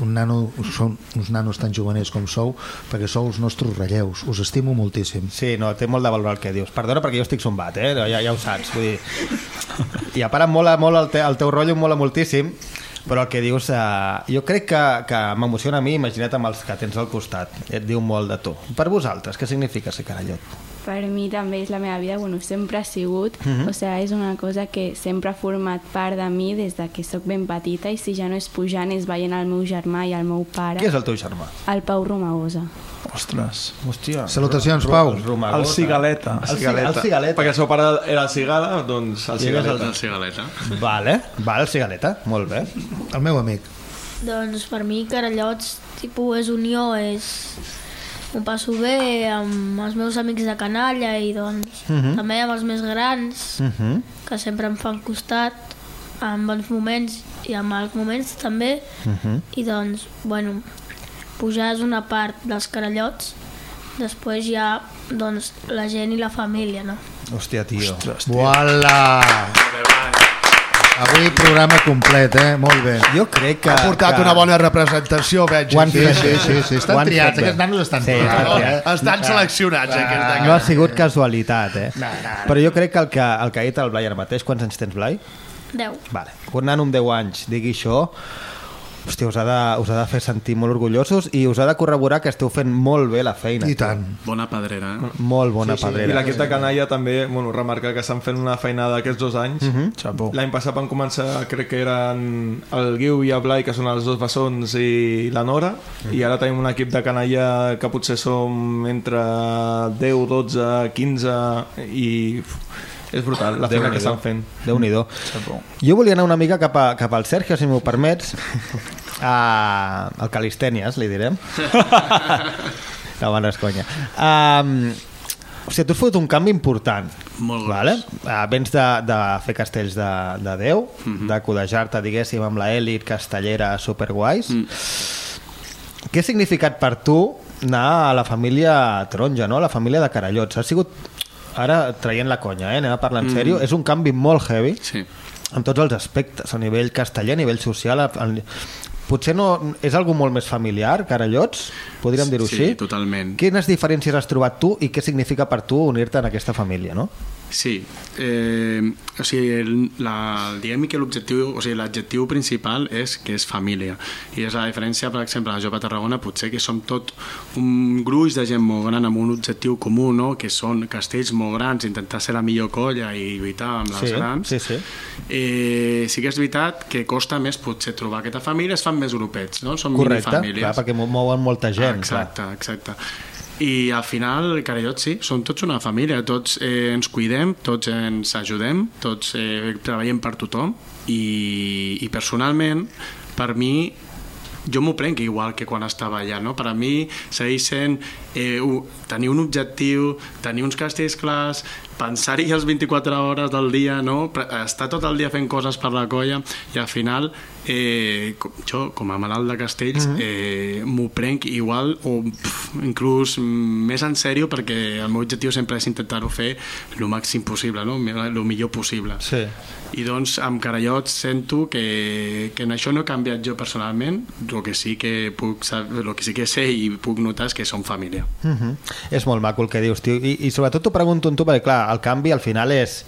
un nano, són uns nanos tan juvenils com sou, perquè sou els nostres relleus. Us estimo moltíssim. Sí, no, té molt de valor el que dius. Perdona perquè jo estic sombat, eh? Ja, ja ho saps. Vull dir... I a part mola molt el, te, el teu rotllo, mola moltíssim, però el que dius, eh, jo crec que, que m'emociona a mi, imagina't amb els que tens al costat. Et diu molt de tu. Per vosaltres, què significa ser carallot? Per mi també és la meva vida, bueno, sempre ha sigut, Mhm. o sigui, és una cosa que sempre ha format part de mi des de que sóc ben petita i si ja no és pujant és veient el meu germà i el meu pare, Qui és el teu germà? el Pau Romagosa. Ostres. Hòstia. Salutacions, Pau. Romagosa. El cigaleta. El cigaleta. El cigaleta. Perquè el seu pare era el cigala, doncs el cigaleta. El cigaleta. Vale, vale, el cigaleta, molt bé. El meu amic. Doncs per mi Carallots tipus és unió, és... M'ho passo bé amb els meus amics de canalla i doncs Mhm. també amb els més grans Uh -huh. que sempre em fan costat en bons moments i en mals moments també Uh -huh. i doncs, bueno, pujar és una part dels carallots després hi ha doncs, la gent i la família, no? Hòstia, tio. Ostres, tio. Uala! Avui programa complet, eh? Molt bé. Jo crec que... Ha portat que... una bona representació, veig. Ho han aquí. Sí, fet sí, sí, sí. Estan han triats, aquests nanos estan Sí, estan triats. triats. eh? Estan seleccionats, eh, aquests de No ha sigut casualitat, eh? Però jo crec que el que, el que ha dit el Blai ara mateix, quants anys tens, Blai? 10. Vale. Un nano amb 10 anys digui això, hòstia, us ha, de, us ha de fer sentir molt orgullosos i us ha de corroborar que esteu fent molt bé la feina. I tant. Bona pedrera, eh? Molt bona Sí, sí. pedrera. I l'equip de Canalla també, bueno, remarcar que estan fent una feinada aquests dos anys. Mhm. Xapó. L'any passat van començar, crec que eren el Guiu i el Blai, que són els dos bessons, i la Nora, i ara tenim un equip de Canalla que potser som entre 10, 12, 15, i uf, és brutal la feina que estan fent. Déu-n'hi-do. Xapó. Jo volia anar una mica cap, a, cap al Sergio, si m'ho permets. Uh, el Calistènies, li direm. no, bueno, és conya. Um, hòstia, tu has fet un canvi important. Molt vale? Uh, vens de, de fer castells de, de Déu, Mhm. de codejar-te, diguéssim, amb la elit castellera superguais. Mm. Què ha significat per tu anar a la família taronja, no? a la família de Carallots? Ha sigut, ara traient la conya, eh? anem a parlar en Mm. sèrio, és un canvi molt heavy Sí. en tots els aspectes, a nivell castellà, a nivell social, a, a, potser no, és algo molt més familiar, Carallots, podríem dir-ho Sí, així? totalment. Quines diferències has trobat tu i què significa per tu unir-te en aquesta família, no? Sí, eh, o sigui, el, la, diguem que l'objectiu, o sigui, l'adjectiu principal és que és família. I és la diferència, per exemple, a la Jove Tarragona, potser que som tot un gruix de gent molt gran amb un objectiu comú, no? que són castells molt grans, intentar ser la millor colla i lluitar amb les Sí, grans. sí, sí. Eh, sí que és veritat que costa més potser trobar aquesta família, es fan més grupets, no? Són Correcte, clar, perquè mo- mouen molta gent. Exacte, exacte. I al final, Carallot, sí, som tots una família, tots eh, ens cuidem, tots ens ajudem, tots eh, treballem per tothom i, i personalment, per mi, jo m'ho prenc igual que quan estava allà, no? Per a mi segueix sent eh, tenir un objectiu, tenir uns castells clars, pensar-hi les 24 hores del dia, no? Estar tot el dia fent coses per la colla i al final eh, jo, com a malalt de castells, Mhm. eh, m'ho prenc igual o pf, inclús més en sèrio perquè el meu objectiu sempre és intentar-ho fer el màxim possible, no? el millor possible. Sí. I doncs amb Carallot sento que, que en això no he canviat jo personalment, el que sí que puc saber, el que sí que sé i puc notar és que som família. Uh -huh. És molt maco el que dius, tio. I, i sobretot t'ho pregunto en tu, perquè clar, el canvi al final és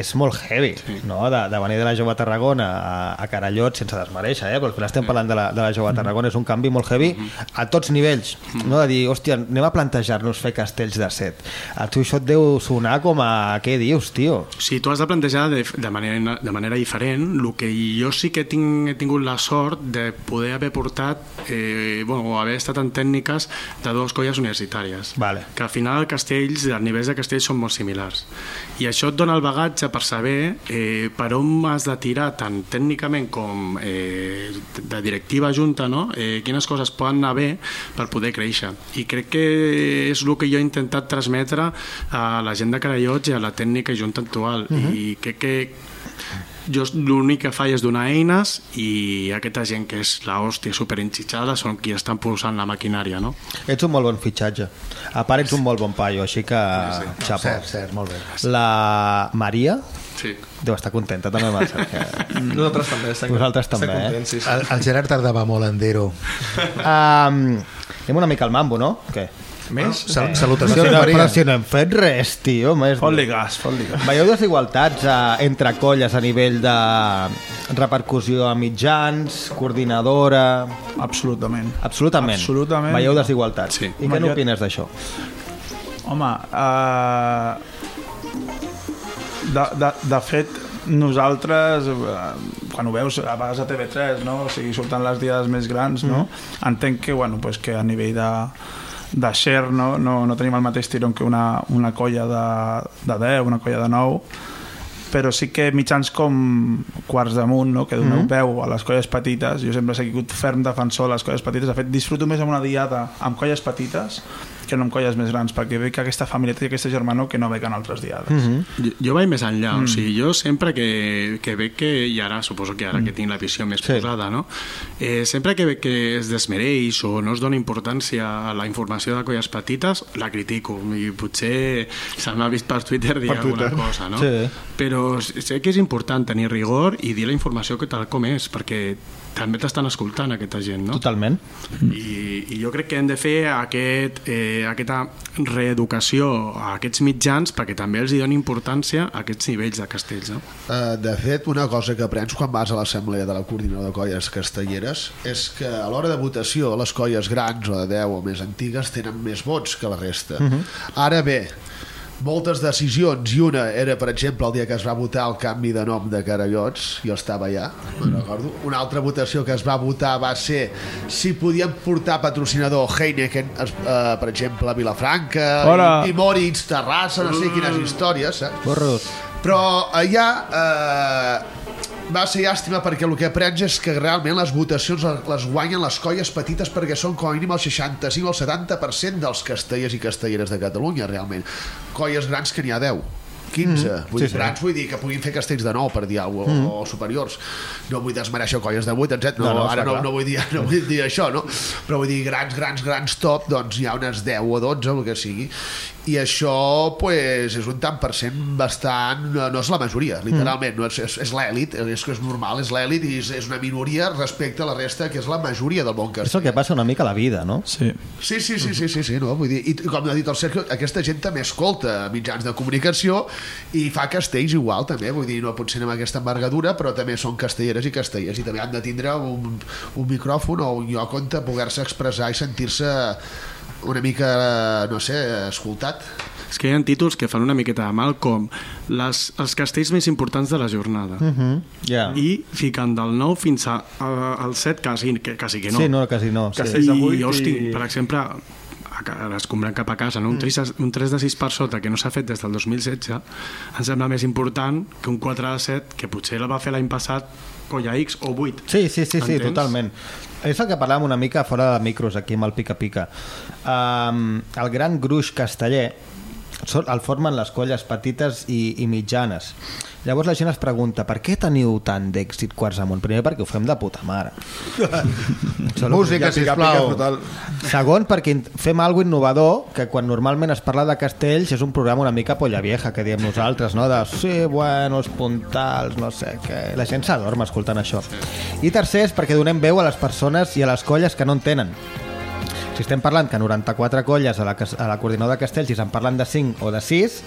és molt heavy, sí. no? De, de venir de la Jove Tarragona a, a Carallot sense desmereixer, eh? però al final estem parlant de la, de la Jove Tarragona, és un canvi molt heavy a tots nivells, no? de dir, hòstia, anem a plantejar-nos fer castells de set a tu això et deu sonar com a què dius, tio? Sí, tu has de plantejar de, de, manera, de manera diferent. El que jo sí que tinc, he tingut la sort de poder haver portat, eh, bueno, o haver estat en tècniques de dues colles universitàries. Vale. Que al final castells, els nivells de castells són molt similars. I això et dona el bagatge per saber eh, per on has de tirar tant tècnicament com eh, de directiva junta, no? eh, quines coses poden anar bé per poder créixer. I crec que és el que jo he intentat transmetre a la gent de Carallots i a la tècnica junta actual. Mhm. I crec que jo l'únic que faig és donar eines i aquesta gent que és la hòstia superenxitxada són qui estan pulsant la maquinària, no? Ets un molt bon fitxatge. A part, ets un molt bon paio, així que... Sí, sí. Xapo. Cert, cert, molt bé. La Maria Sí. deu estar contenta també amb el Sergio. Nosaltres també estem, Vosaltres també, estem eh? contents, sí, sí. El, el Gerard tardava molt en dir-ho. Um, anem una mica al mambo, no? Què? Més? Sal salutacions, si, no, Maria. però si no hem fet res, tio. Més... Fot-li gas, fot-li gas. Veieu desigualtats eh, entre colles a nivell de repercussió a mitjans, coordinadora... Absolutament. Absolutament. Absolutament. Veieu desigualtats. Sí. I què Home, jo- n'opines d'això? Home, uh, de, de, de fet, nosaltres, eh, quan ho veus a vegades a TV3, no? o sigui, surten les diades més grans, no? entenc que, bueno, pues que a nivell de, de share no, no, no tenim el mateix tirón que una, una colla de, de 10, una colla de 9, però sí que mitjans com Quarts d'Amunt, no? que doneu Mhm. peu a les colles petites, jo sempre he sigut ferm defensor de les colles petites, de fet disfruto més amb una diada amb colles petites que no amb colles més grans, perquè veig que aquesta família i aquesta germanor que no veig en altres diades. Mhm. Jo, jo vaig més enllà, Mm. o sigui, jo sempre que, que veig que, i ara suposo que ara que tinc la visió més Sí. posada, no? Eh, sempre que veig que es desmereix o no es dona importància a la informació de colles petites, la critico i potser se m'ha vist per Twitter dir Per alguna Twitter. cosa, no? Sí. Però però sé que és important tenir rigor i dir la informació que tal com és, perquè també t'estan escoltant aquesta gent, no? Totalment. I, i jo crec que hem de fer aquest, eh, aquesta reeducació a aquests mitjans perquè també els hi doni importància a aquests nivells de castells, no? Uh, de fet, una cosa que aprens quan vas a l'assemblea de la coordinadora de colles castelleres és que a l'hora de votació les colles grans o de 10 o més antigues tenen més vots que la resta. Mhm. Ara bé, moltes decisions i una era per exemple el dia que es va votar el canvi de nom de Carallots jo estava allà, me'n recordo una altra votació que es va votar va ser si podien portar patrocinador Heineken eh, per exemple a Vilafranca Fora. i, i Moritz, Terrassa no sé quines històries saps? Borros. però allà eh, va ser llàstima perquè el que aprens és que realment les votacions les guanyen les colles petites perquè són com a mínim el 65 o el 70% dels castellers i castelleres de Catalunya realment colles grans que n'hi ha 10 15, Mhm. vull Sí, dir, sí. grans vull dir que puguin fer castells de 9 per dir alguna cosa, Mhm. o, o superiors no vull desmereixer colles de 8, etc. No, No, no, ara no, no, vull dir, no vull dir això no? però vull dir grans, grans, grans top doncs hi ha unes 10 o 12 el que sigui i això pues, és un tant per cent bastant no, no és la majoria, literalment no és, és, és l'èlit, és que és normal és l'èlit i és, és una minoria respecte a la resta que és la majoria del món És el que passa una mica a la vida, no? Sí. Sí, sí, sí, sí, sí, sí no? Vull dir, i com ha dit el Sergio, aquesta gent també escolta mitjans de comunicació i fa castells igual també, vull dir, no pot ser amb aquesta envergadura, però també són castelleres i castellers i també han de tindre un, un micròfon o un lloc on poder-se expressar i sentir-se una mica, no sé, escoltat. És que hi ha títols que fan una miqueta de mal com les, els castells més importants de la jornada. Uh -huh. yeah. I ficant del 9 fins a, a, al 7 quasi que, quasi que no. Sí, no, quasi no. Sí. Castells de vuit I, hosti, i- per exemple, escombrant cap a casa, no? un, 3, un 3 de 6 per sota que no s'ha fet des del 2016 em sembla més important que un 4 de 7 que potser el va fer l'any passat colla X o 8 Sí, sí, sí, sí totalment. És el que parlàvem una mica fora de micros aquí amb el Pica Pica. Um, el gran gruix casteller el formen les colles petites i, i mitjanes. Llavors la gent es pregunta per què teniu tant d'èxit Quarts Amunt? Primer perquè ho fem de puta mare. Música, Ja sisplau. Segon, perquè fem algo innovador, que quan normalment es parla de castells és un programa una mica polla vieja, que diem nosaltres, no? De, sí, bueno, els puntals, no sé què... La gent s'adorm escoltant això. I tercer és perquè donem veu a les persones i a les colles que no en tenen. Si estem parlant que 94 colles a la, a la coordinadora de castells i se'n parlen de 5 o de 6,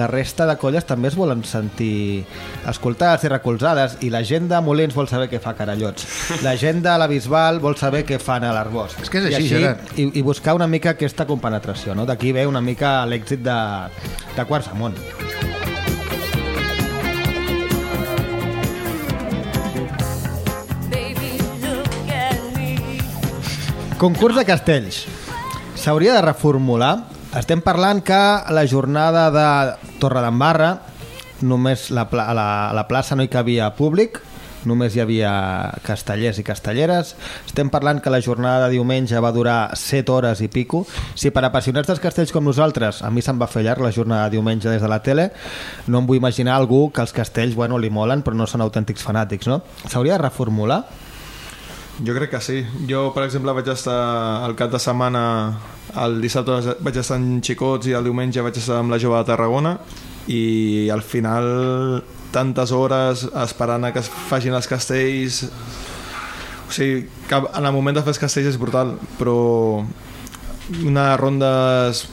la resta de colles també es volen sentir escoltades i recolzades i la gent de Molins vol saber què fa Carallots. La gent de la Bisbal vol saber què fan a l'Arbós. És que és I així, Gerard. i, i buscar una mica aquesta compenetració, no? D'aquí ve una mica l'èxit de, de Quarts Amunt. Concurs de castells. S'hauria de reformular. Estem parlant que la jornada de Torredembarra només la, pla- la, la plaça no hi cabia públic, només hi havia castellers i castelleres. Estem parlant que la jornada de diumenge va durar 7 hores i pico. Si per apassionats dels castells com nosaltres, a mi se'm va fer llarg la jornada de diumenge des de la tele, no em vull imaginar algú que els castells, bueno, li molen, però no són autèntics fanàtics, no? S'hauria de reformular? Jo crec que sí. Jo, per exemple, vaig estar al cap de setmana, el dissabte vaig estar en Xicots i el diumenge vaig estar amb la jove de Tarragona i al final tantes hores esperant a que es facin els castells o sigui, que en el moment de fer els castells és brutal però unes rondes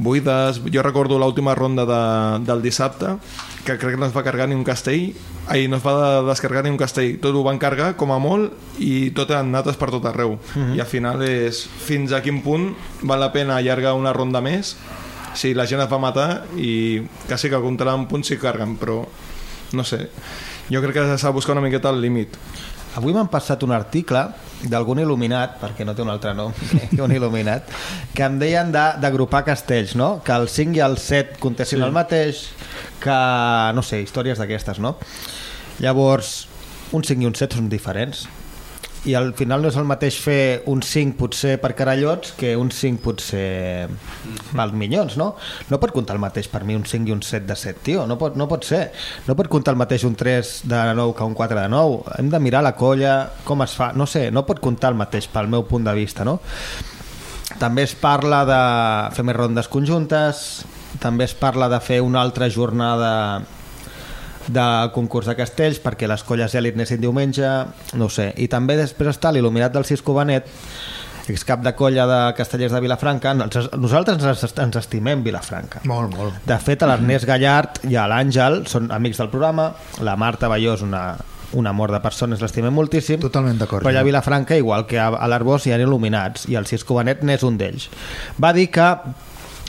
buides jo recordo l'última ronda de, del dissabte que crec que no es va carregar ni un castell. Ai, no es va descarregar ni un castell. Tot ho van carregar com a molt i tot eren nates per tot arreu. Mhm. i al final és fins a quin punt val la pena allargar una ronda més. Si la gent es va matar i quasi que comptarà un punt si carreguen però no sé. Jo crec que s'ha de buscar una miqueta el límit Avui m'han passat un article d'algun il·luminat, perquè no té un altre nom que un il·luminat, que em deien de- d'agrupar castells, no? Que el 5 i el 7 contestin Sí. el mateix, que, no sé, històries d'aquestes, no? Llavors, un 5 i un 7 són diferents. I al final no és el mateix fer un 5 potser per carallots que un 5 potser pels minyons, no? No pot comptar el mateix per mi un 5 i un 7 de 7, tio, no pot, no pot ser. No pot comptar el mateix un 3 de 9 que un 4 de 9. Hem de mirar la colla, com es fa, no sé, no pot comptar el mateix pel meu punt de vista, no? També es parla de fer més rondes conjuntes, també es parla de fer una altra jornada del concurs de castells perquè les colles èlit anessin diumenge, no sé. I també després està l'il·luminat del Cisco Benet, excap de colla de castellers de Vilafranca. Nosaltres ens, ens estimem Vilafranca. Molt, molt. De fet, l'Ernest Gallart i l'Àngel són amics del programa, la Marta Balló és una, un amor de persones, l'estimem moltíssim. Totalment d'acord. Però a Vilafranca, igual que a l'Arbós, hi ha il·luminats, i el Cisco Benet n'és un d'ells. Va dir que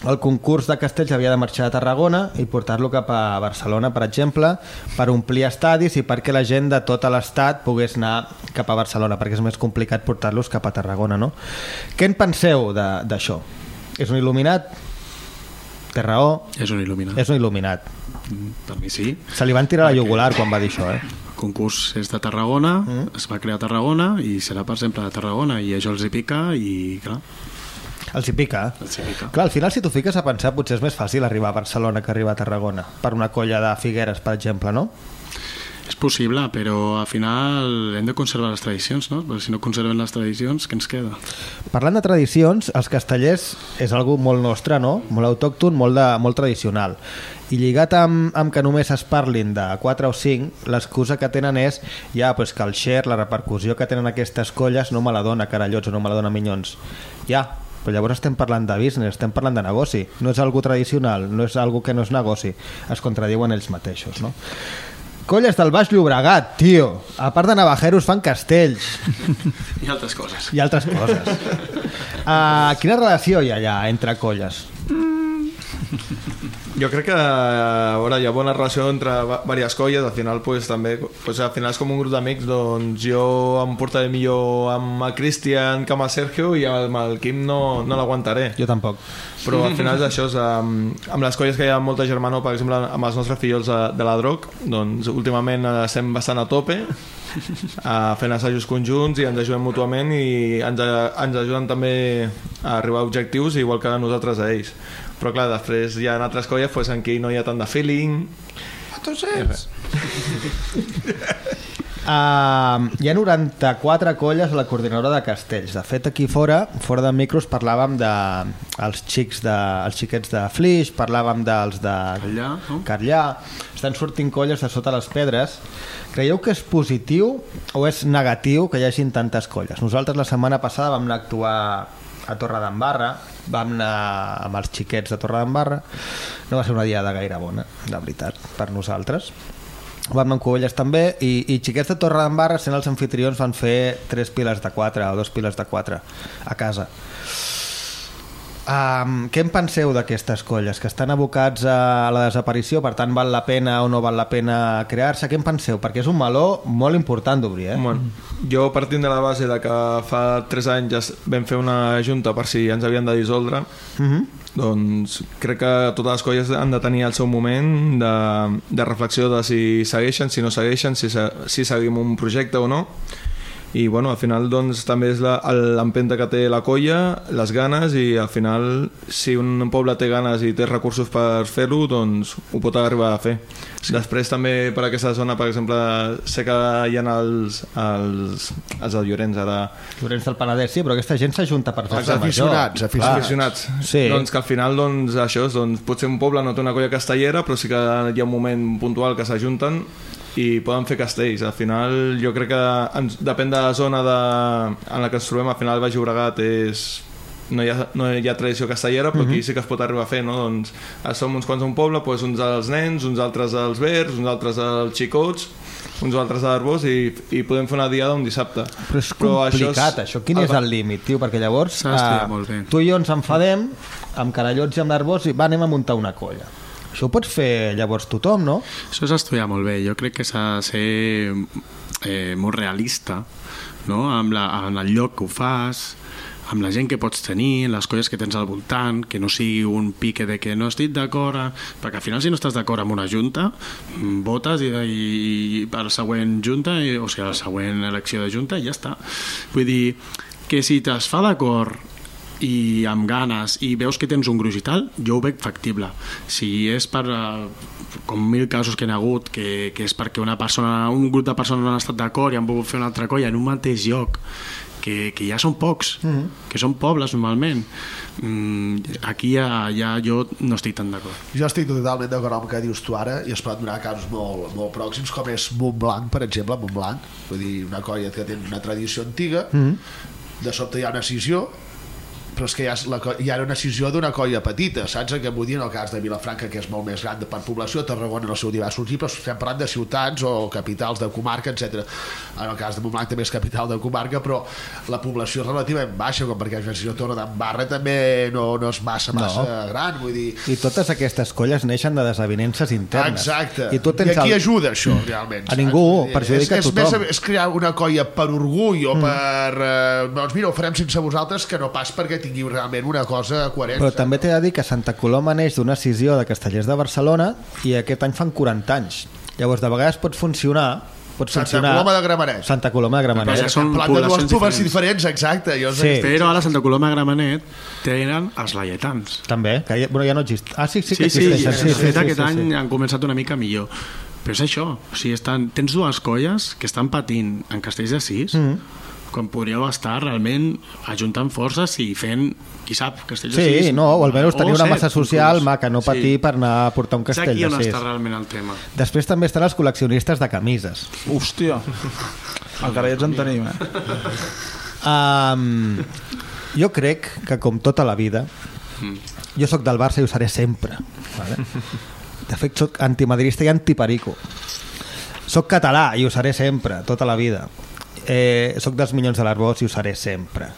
el concurs de castells havia de marxar a Tarragona i portar-lo cap a Barcelona, per exemple, per omplir estadis i perquè la gent de tot l'estat pogués anar cap a Barcelona, perquè és més complicat portar-los cap a Tarragona, no? Què en penseu d'això? És un il·luminat? Té raó? És un il·luminat. És un il·luminat. Per mi sí. Se li van tirar la jugular quan va dir això, eh? El concurs és de Tarragona, mm. es va crear a Tarragona i serà per sempre de Tarragona i això els hi pica i clar, Els hi pica. els hi pica. Clar, al final, si t'ho fiques a pensar, potser és més fàcil arribar a Barcelona que arribar a Tarragona, per una colla de Figueres, per exemple, no? És possible, però al final hem de conservar les tradicions, no? Perquè si no conservem les tradicions, què ens queda? Parlant de tradicions, els castellers és algú molt nostre, no? Molt autòcton, molt, de, molt tradicional. I lligat amb, amb que només es parlin de 4 o 5, l'excusa que tenen és ja, pues, que el share, la repercussió que tenen aquestes colles no me la dona carallots o no me la dona minyons. Ja, però llavors estem parlant de business, estem parlant de negoci. No és algo tradicional, no és algo que no és negoci. Es contradiuen ells mateixos, no? Colles del Baix Llobregat, tio. A part de navajeros fan castells I altres coses. i altres coses. Uh, quina relació hi ha allà entre colles? Jo crec que a veure, hi ha bona relació entre diverses colles, al final pues, també pues, al final és com un grup d'amics doncs jo em portaré millor amb el Cristian que amb el Sergio i amb el Quim no, no l'aguantaré Jo tampoc. però al final és això és, amb, amb les colles que hi ha molta germana per exemple amb els nostres fills de, de la DROC doncs últimament eh, estem bastant a tope uh, fent assajos conjunts i ens ajudem mútuament i ens, ens ajuden també a arribar a objectius igual que nosaltres a ells però clar, després hi ha altres colles pues, en què no hi ha tant de feeling saps? Uh, hi ha 94 colles a la coordinadora de castells. De fet, aquí fora, fora de micros, parlàvem de els xics de, els xiquets de Flix, parlàvem dels de Carllà, no? Carllà. Estan sortint colles de sota les pedres. Creieu que és positiu o és negatiu que hi hagin tantes colles? Nosaltres la setmana passada vam anar a actuar a Torre d'Embarra, vam anar amb els xiquets de Torre d'Embarra. No va ser una diada gaire bona, de veritat, per nosaltres vam anar amb Covelles també i, i xiquets de Torre d'Embarra sent els anfitrions van fer tres piles de quatre o dos piles de quatre a casa Um, què en penseu d'aquestes colles? Que estan abocats a la desaparició, per tant val la pena o no val la pena crear-se? Què en penseu? Perquè és un meló molt important d'obrir, eh? Bueno, jo partint de la base de que fa 3 anys ja vam fer una junta per si ens havien de dissoldre Uh -huh. doncs crec que totes les colles han de tenir el seu moment de, de reflexió de si segueixen, si no segueixen, si, se, si seguim un projecte o no i bueno, al final doncs també és l'empenta que té la colla, les ganes i al final si un poble té ganes i té recursos per fer-ho doncs ho pot arribar a fer sí. després també per aquesta zona per exemple sé que hi ha els, els, els de Llorenç ara Llorenç del Penedès, sí, però aquesta gent s'ajunta per major. aficionats, aficionats. aficionats. Sí. Doncs que al final, doncs, això és, doncs, potser un poble no té una colla castellera, però sí que hi ha un moment puntual que s'ajunten i poden fer castells. Al final, jo crec que ens, depèn de la zona de, en la que ens trobem, al final el Baix Llobregat és no hi, ha, no hi ha tradició castellera però aquí sí que es pot arribar a fer no? doncs, eh, som uns quants a un poble doncs uns als nens, uns altres als verds uns altres als xicots uns altres a l'arbós i, i podem fer una diada un dissabte Però és complicat, això, això. Quin és el límit, tio? Perquè llavors eh, tu i jo ens enfadem amb carallots i amb l'arbós i va, anem a muntar una colla. Això ho pots fer llavors tothom, no? Això és estudiar molt bé. Jo crec que s'ha de ser eh, molt realista no? amb, la, amb el lloc que ho fas, amb la gent que pots tenir, les colles que tens al voltant, que no sigui un pique de que no estic d'acord, perquè al final si no estàs d'acord amb una junta, mm, votes i, i per la següent junta, i, o sigui, la següent elecció de junta i ja està. Vull dir que si t'es fa d'acord i amb ganes i veus que tens un gruix i tal, jo ho veig factible. Si és per, eh, com mil casos que hi ha hagut, que, que és perquè una persona, un grup de persones no han estat d'acord i han volgut fer una altra colla en un mateix lloc que, que ja són pocs, que són pobles normalment. Mm, aquí ja, ja jo no estic tan d'acord. Jo estic totalment d'acord amb el que dius tu ara i es poden donar casos molt, molt pròxims com és Montblanc, per exemple, Montblanc vull dir, una colla que té una tradició antiga de sobte hi ha una escissió però és que ja, la, hi ha una decisió d'una colla petita, saps? Que vull dir, en el cas de Vilafranca, que és molt més gran de per població, Tarragona en el seu diversos tipus, estem parlant de ciutats o capitals de comarca, etc. En el cas de Montblanc també és capital de comarca, però la població és relativament baixa, com perquè la decisió Torre d'en Barra també no, no és massa, massa No. gran, vull dir... I totes aquestes colles neixen de desavinences internes. Exacte. I, tu tens I a qui el- ajuda això, realment? A saps? ningú, perjudica és, és, tothom. Més, és crear una colla per orgull o per... Eh, doncs mira, ho farem sense vosaltres que no pas perquè tingui realment una cosa coherent. Però també t'he de dir que Santa Coloma neix d'una escissió de Castellers de Barcelona i aquest any fan 40 anys. Llavors, de vegades pot funcionar pot Santa funcionar... Coloma de Gramenet. Santa Coloma de Gramenet. Però ja són Parlant de dues diferents. diferents, exacte. Jo Sí. Però a la Santa Coloma de Gramenet tenen els laietans. També, que ja, bueno, ja no exist. Ah, sí, sí que Sí, sí, existeixen. sí, sí, sí, aquest sí, any sí. han començat una mica millor. Però és això, o sigui, estan, tens dues colles que estan patint en castells de sis, Mm. Quan podríeu estar realment ajuntant forces i fent, qui sap, castells de Sí, sis. no, o almenys tenir una set, massa social inclús. maca, no patir per anar a portar un És castell aquí on de sis. està realment el tema. Després també estan els col·leccionistes de camises. Hòstia, encara ja ens en tenim, eh? Um, jo crec que com tota la vida jo sóc del Barça i ho seré sempre vale? de fet sóc antimadrista i antiperico sóc català i ho seré sempre tota la vida eh, sóc dels minyons de l'Arbós i ho seré sempre.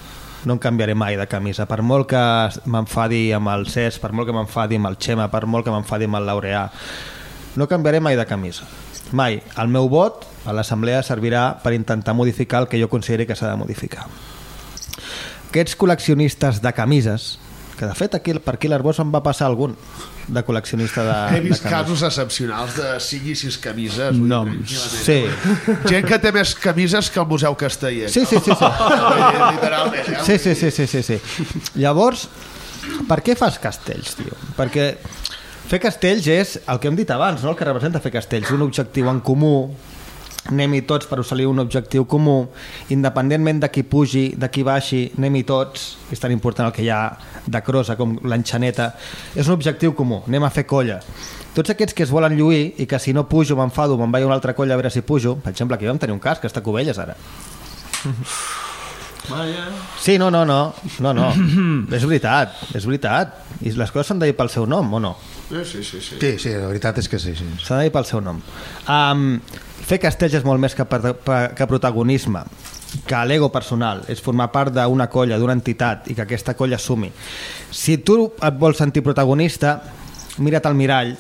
No em canviaré mai de camisa. Per molt que m'enfadi amb el Cesc per molt que m'enfadi amb el Xema per molt que m'enfadi amb el Laureà no canviaré mai de camisa. Mai, el meu vot a l'assemblea servirà per intentar modificar el que jo consideri que s'ha de modificar. Aquests col·leccionistes de camises que de fet aquí, per aquí l'Arbós em va passar algun de col·leccionista de, He vist de casos excepcionals de 5 i 6 camises. tranquil·lament. Sí. Gent que té més camises que el Museu Casteller. Sí, sí, sí, sí. Literalment, eh? Sí, sí, sí, sí, sí, sí. Llavors, per què fas castells, tio? Perquè fer castells és el que hem dit abans, no? el que representa fer castells, un objectiu en comú, anem-hi tots per assolir un objectiu comú, independentment de qui pugi, de qui baixi, anem-hi tots, és tan important el que hi ha de crosa com l'enxaneta, és un objectiu comú, anem a fer colla. Tots aquests que es volen lluir i que si no pujo m'enfado, me'n vaig a una altra colla a veure si pujo, per exemple, aquí vam tenir un cas, que està a Cubelles ara. Vaya. Sí, no, no, no, no, no. és veritat, és veritat. I les coses s'han de dir pel seu nom, o no? Sí, sí, sí. Sí, sí, la veritat és que sí. sí. S'ha de dir pel seu nom. Um, fer castells és molt més que, per, per, que protagonisme, que l'ego personal, és formar part d'una colla, d'una entitat, i que aquesta colla sumi. Si tu et vols sentir protagonista, mira't al mirall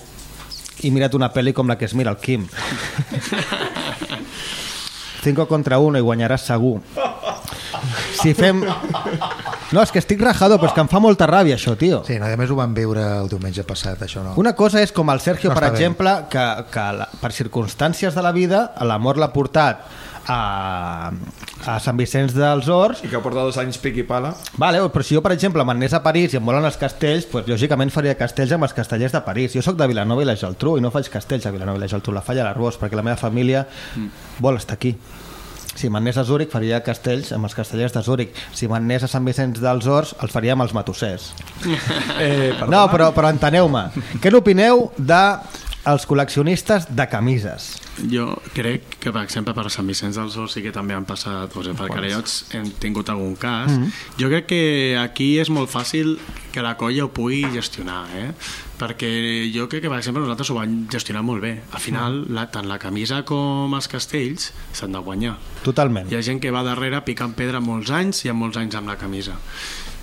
i mira't una pel·li com la que es mira el Quim. 5 contra 1 i guanyaràs segur. Si fem... No, és que estic rajado, però és que em fa molta ràbia això, tio. Sí, no, i a més ho vam veure el diumenge passat, això no. Una cosa és com el Sergio, No per està bé. exemple, que, que la, per circumstàncies de la vida l'amor l'ha portat a, a Sant Vicenç dels Horts I que porta dos anys pic i pala. Vale, però si jo, per exemple, m'anés a París i em volen els castells, pues, lògicament faria castells amb els castellers de París. Jo sóc de Vilanova i la Geltrú i no faig castells a Vilanova i la Geltrú, la falla a l'Arbós, perquè la meva família vol estar aquí. Si m'anés a Zúrich faria castells amb els castellers de Zúrich. Si m'anés a Sant Vicenç dels Horts els faria amb els matossers. Eh, No, però, però enteneu-me. Què n'opineu de els col·leccionistes de camises? Jo crec que, per exemple, per Sant Vicenç dels Horts sí que també han passat, o sigui, per Carellots hem tingut algun cas. Mhm. Jo crec que aquí és molt fàcil que la colla ho pugui gestionar, eh? perquè jo crec que, per exemple, nosaltres ho vam gestionar molt bé. Al final, la, tant la camisa com els castells s'han de guanyar. Totalment. Hi ha gent que va darrere picant pedra molts anys i ha molts anys amb la camisa.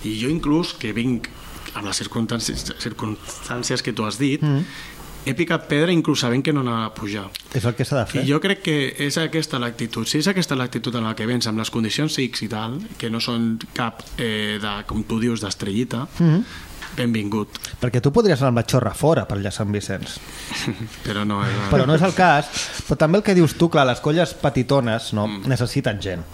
I jo inclús, que vinc amb les circumstàncies, circumstàncies que tu has dit, Mm. He picat pedra inclús sabent que no anava a pujar. És el que s'ha de fer. I jo crec que és aquesta l'actitud. Si és aquesta l'actitud en la que vens, amb les condicions X i tal, que no són cap, eh, de, com tu dius, d'estrellita, Mhm. Benvingut. Perquè tu podries anar amb la xorra fora per allà a Sant Vicenç. Però no és... Però no és el cas. Però també el que dius tu, clar, les colles petitones no, necessiten gent.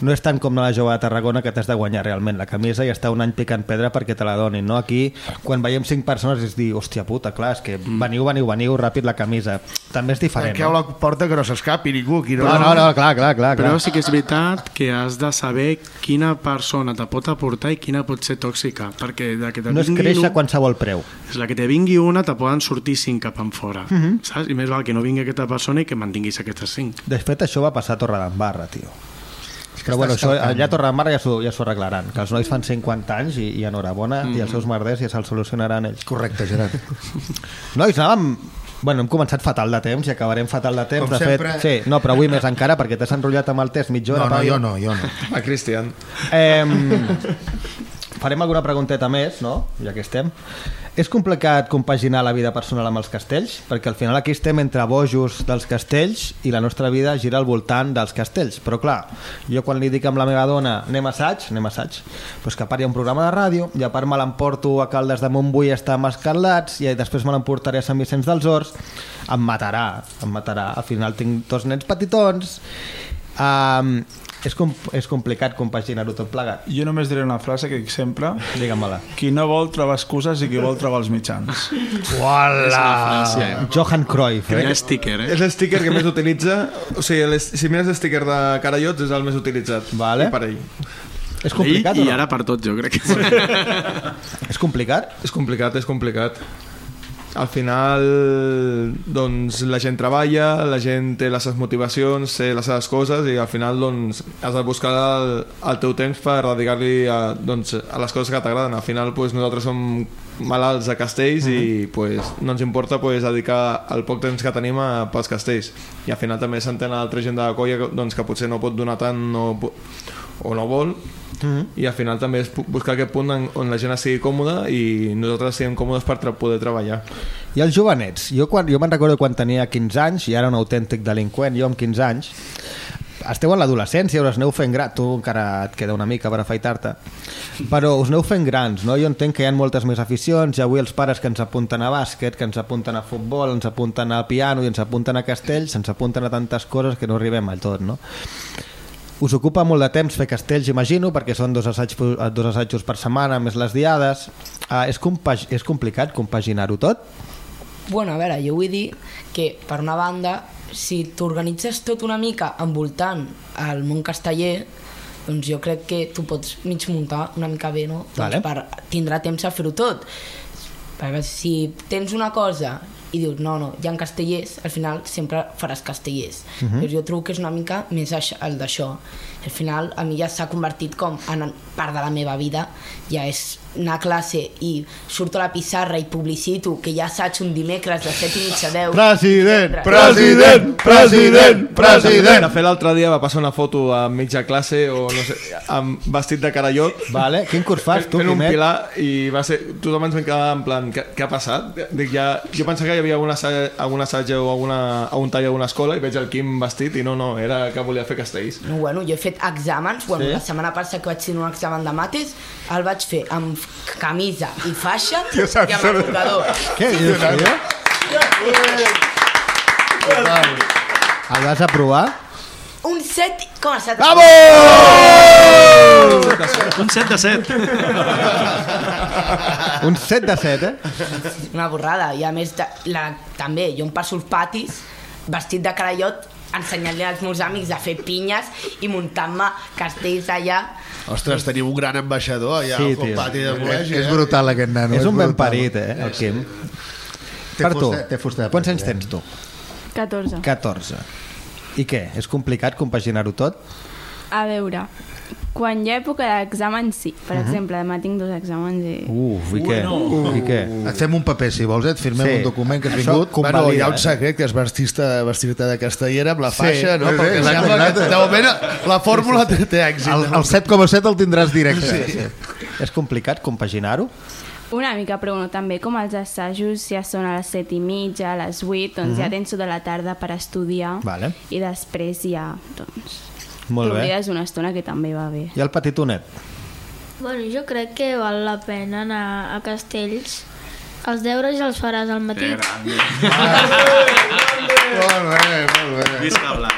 No és tant com la jove de Tarragona que t'has de guanyar realment la camisa i estar un any picant pedra perquè te la donin. No? Aquí, quan veiem cinc persones, és dir, hòstia puta, clar, és que veniu, veniu, veniu, ràpid la camisa. També és diferent. Tanqueu No? la porta que no s'escapi ningú. Aquí no, No, no, no, clar, clar, clar. Però clar. sí que és veritat que has de saber quina persona te pot aportar i quina pot ser tòxica, perquè de que te No es vingui creix a qualsevol preu. És la que te vingui una, te poden sortir cinc cap en fora, Mhm. saps? I més val que no vingui aquesta persona i que mantinguis aquestes cinc. De fet, això va passar a Torredembarra, tio. Però bueno, això, allà a Torredembarra ja s'ho ja s'ho arreglaran, que els nois fan 50 anys i, i enhorabona, mm. i els seus merders ja se'ls solucionaran ells. Correcte, Gerard. Nois, anàvem... Bueno, hem començat fatal de temps i acabarem fatal de temps. Com de sempre. fet, sí, no, però avui més encara perquè t'has enrotllat amb el test mitja hora. No, no, jo no, jo no. A Cristian. Eh, farem alguna pregunteta més, no? Ja que estem. És complicat compaginar la vida personal amb els castells? Perquè al final aquí estem entre bojos dels castells i la nostra vida gira al voltant dels castells. Però clar, jo quan li dic amb la meva dona anem a assaig, anem a assaig, doncs que a part hi ha un programa de ràdio i a part me l'emporto a Caldes de Montbui a estar amb escarlats i després me l'emportaré a Sant Vicenç dels Horts, em matarà, em matarà. Al final tinc dos nens petitons, um, és, com, és complicat compaginar-ho tot plegat. Jo només diré una frase que dic sempre. Digue-me-la. Qui no vol trobar excuses i qui vol trobar els mitjans. Uala! Johan Cruyff, eh? Quin sticker, eh? És l'sticker que més utilitza... O sigui, les, si mires l'sticker de Carallots és el més utilitzat. Vale. I per ell. És complicat I, o I no? ara per tot, jo crec que És complicat? És complicat, és complicat. Al final, doncs, la gent treballa, la gent té les seves motivacions, té les seves coses i al final, doncs, has de buscar el, el teu temps per dedicar-li a, doncs, a les coses que t'agraden. Al final, doncs, nosaltres som malalts de castells mm -hmm. i pues, no ens importa pues, dedicar el poc temps que tenim a, pels castells. I al final també s'entén altra gent de la colla doncs, que potser no pot donar tant o, po- o no vol Mhm. i al final també és buscar aquest punt en, on la gent estigui còmoda i nosaltres estiguem còmodes per poder treballar. I els jovenets? Jo, quan, jo me'n recordo quan tenia 15 anys i era un autèntic delinqüent, jo amb 15 anys, esteu en l'adolescència, us aneu fent grans, tu encara et queda una mica per afaitar-te, però us aneu fent grans, no? Jo entenc que hi ha moltes més aficions i avui els pares que ens apunten a bàsquet, que ens apunten a futbol, ens apunten al piano i ens apunten a castells, ens apunten a tantes coses que no arribem al tot, no? Us ocupa molt de temps fer castells, imagino, perquè són dos, assaig, dos assajos per setmana, més les diades. Uh, és, compag és complicat compaginar-ho tot? Bueno, a veure, jo vull dir que, per una banda, si t'organitzes tot una mica envoltant el món casteller, doncs jo crec que tu pots mig muntar una mica bé, no? Vale. Doncs per tindrà temps a fer-ho tot. Perquè si tens una cosa i dius, no, no, hi ha castellers, al final sempre faràs castellers. Mhm. Però jo trobo que és una mica més el d'això. Al final a mi ja s'ha convertit com en part de la meva vida, ja és anar a classe i surto a la pissarra i publicito que ja assaig un dimecres de 7 i mitja a 10. President, president, president, president. De fet, l'altre dia va passar una foto a mitja classe o no sé, amb vestit de carallot. Vale. Quin curs fas, tu, Fent un pilar i va ser... Tothom ens vam quedar en plan, què, què ha passat? Dic, ja, jo pensava que hi havia algun assaig, algun assaig o alguna, algun tall a una escola i veig el Quim vestit i no, no, era que volia fer castells. No, bueno, jo he fet exàmens, bueno, Sí? la setmana passada que vaig tenir un examen de mates, el vaig fer amb camisa i faixa Tio, i amb el mocador. Què dius, tio? El vas aprovar? Un 7 com a 7. Bravo! Un 7 de 7. Un 7 de 7, eh? Una borrada. I a més, de, la, també, jo em passo els patis vestit de carallot ensenyant-li als meus amics a fer pinyes i muntant-me castells allà. Ostres, tenim un gran ambaixador allà Sí, al tio. pati de col·legi. És eh? brutal aquest nano. És un ben brutal. parit, eh, el Quim. Té Per tu, fusta- té fusta de quants anys president. tens tu? 14. 14. I què? És complicat compaginar-ho tot? A veure, quan hi ha època d'exàmens, sí. Per Mhm. exemple, demà tinc dos exàmens i... Uf, i què? I què? Et fem un paper, si vols, eh? et firmem Sí. un document que has Això vingut. convalida, Bueno, hi ha un eh? secret que és vestir-te vestir de castellera amb la Sí, faixa, no? sí, sí, Perquè exacte, sembla exacte. que de moment la fórmula té, té èxit. El, el 7,7 el tindràs directe. Sí. És complicat compaginar-ho? Una mica, però no, també com els assajos ja són a les 7 i mitja, a les 8, doncs Mhm. ja tens tota la tarda per estudiar Vale. i després ja, doncs, Molt bé. t'oblides una estona que també va bé. I el petitonet? Bueno, jo crec que val la pena anar a Castells. Els deures ja els faràs al matí. Molt bé, molt bé. Visca Blai.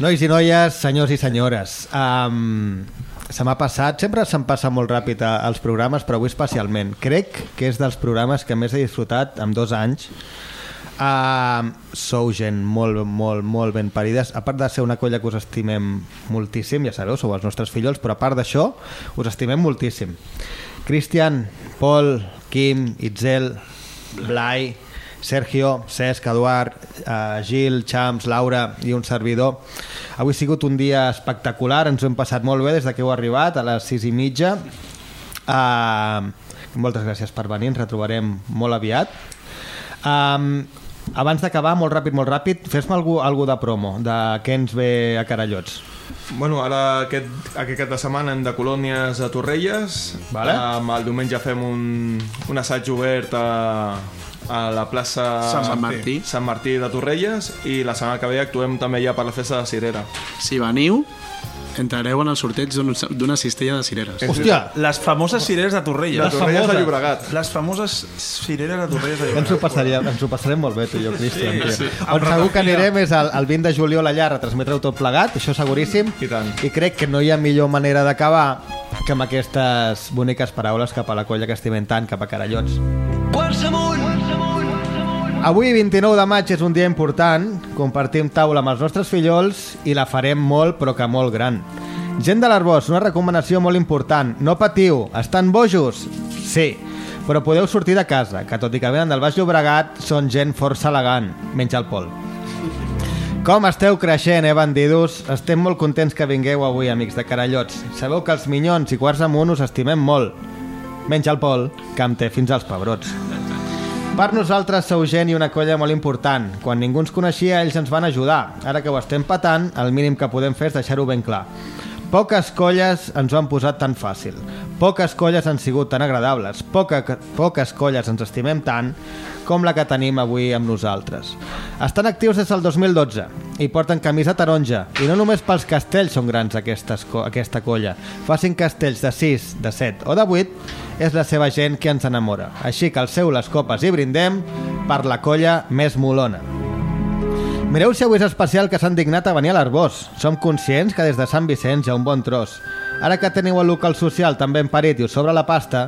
Nois i noies, senyors i senyores, um, se m'ha passat, sempre se'm passa molt ràpid a- als programes, però avui especialment. Crec que és dels programes que més he disfrutat en dos anys. Uh, sou gent molt, molt, molt ben parides. A part de ser una colla que us estimem moltíssim, ja sabeu, sou els nostres fillols, però a part d'això, us estimem moltíssim. Cristian, Pol, Quim, Itzel, Blai, Sergio, Cesc, Eduard, eh, Gil, Champs, Laura i un servidor. Avui ha sigut un dia espectacular, ens ho hem passat molt bé des de que heu arribat, a les sis i mitja. Uh, moltes gràcies per venir, ens retrobarem molt aviat. Um, abans d'acabar, molt ràpid, molt ràpid, fes-me algú, algú de promo, de què ens ve a Carallots. Bueno, ara aquest, aquest cap de setmana hem de colònies a Torrelles. Vale. Um, el diumenge fem un, un assaig obert a, a la plaça Sant Martí. Sant Martí de Torrelles i la setmana que ve actuem també ja per la festa de Cirera. Si veniu, entrareu en el sorteig d'un- d'una cistella de cireres. Hòstia, Les famoses cireres de Torrelles. De Torrelles de Llobregat. Les famoses cireres de Torrelles de ens ho, Llobregat. passaria, ens ho passarem molt bé, tu i jo, Cristian. Sí, sí. On segur que anirem és el, el 20 de juliol allà a retransmetre-ho tot plegat, això seguríssim. I tant. I crec que no hi ha millor manera d'acabar que amb aquestes boniques paraules cap a la colla que estimem tant, cap a Carallots. Quarts amunt! Avui, 29 de maig, és un dia important. Compartim taula amb els nostres fillols i la farem molt, però que molt gran. Gent de l'Arbós, una recomanació molt important. No patiu, estan bojos? Sí, però podeu sortir de casa, que tot i que venen del Baix Llobregat, són gent força elegant. Menys el Pol. Com esteu creixent, eh, bandidos? Estem molt contents que vingueu avui, amics de Carallots. Sabeu que els minyons i quarts amunt us estimem molt. Menys el Pol, que em té fins als pebrots. Per nosaltres sou gent i una colla molt important. Quan ningú ens coneixia, ells ens van ajudar. Ara que ho estem patant, el mínim que podem fer és deixar-ho ben clar. Poques colles ens ho han posat tan fàcil. Poques colles han sigut tan agradables. Poca, poques colles ens estimem tant com la que tenim avui amb nosaltres. Estan actius des del 2012 i porten camisa taronja. I no només pels castells són grans aquestes, aquesta colla. Facin castells de 6, de 7 o de 8 és la seva gent que ens enamora. Així que alceu les copes i brindem per la colla més molona. Mireu si avui és especial que s'han dignat a venir a l'Arbós. Som conscients que des de Sant Vicenç hi ha un bon tros. Ara que teniu el local social tan ben parit i us sobra la pasta,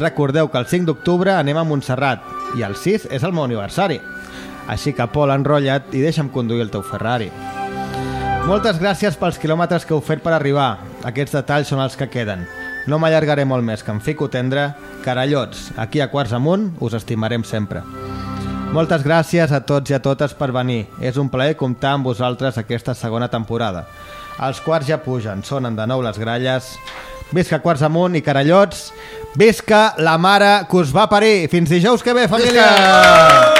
recordeu que el 5 d'octubre anem a Montserrat i el 6 és el meu aniversari. Així que, Pol, enrotlla't i deixa'm conduir el teu Ferrari. Moltes gràcies pels quilòmetres que heu fet per arribar. Aquests detalls són els que queden. No m'allargaré molt més, que em fico tendre. Carallots, aquí a Quarts Amunt us estimarem sempre. Moltes gràcies a tots i a totes per venir. És un plaer comptar amb vosaltres aquesta segona temporada. Els quarts ja pugen, sonen de nou les gralles. Visca Quarts Amunt i Carallots. Visca la mare que us va parir. Fins dijous que ve, família! Visca!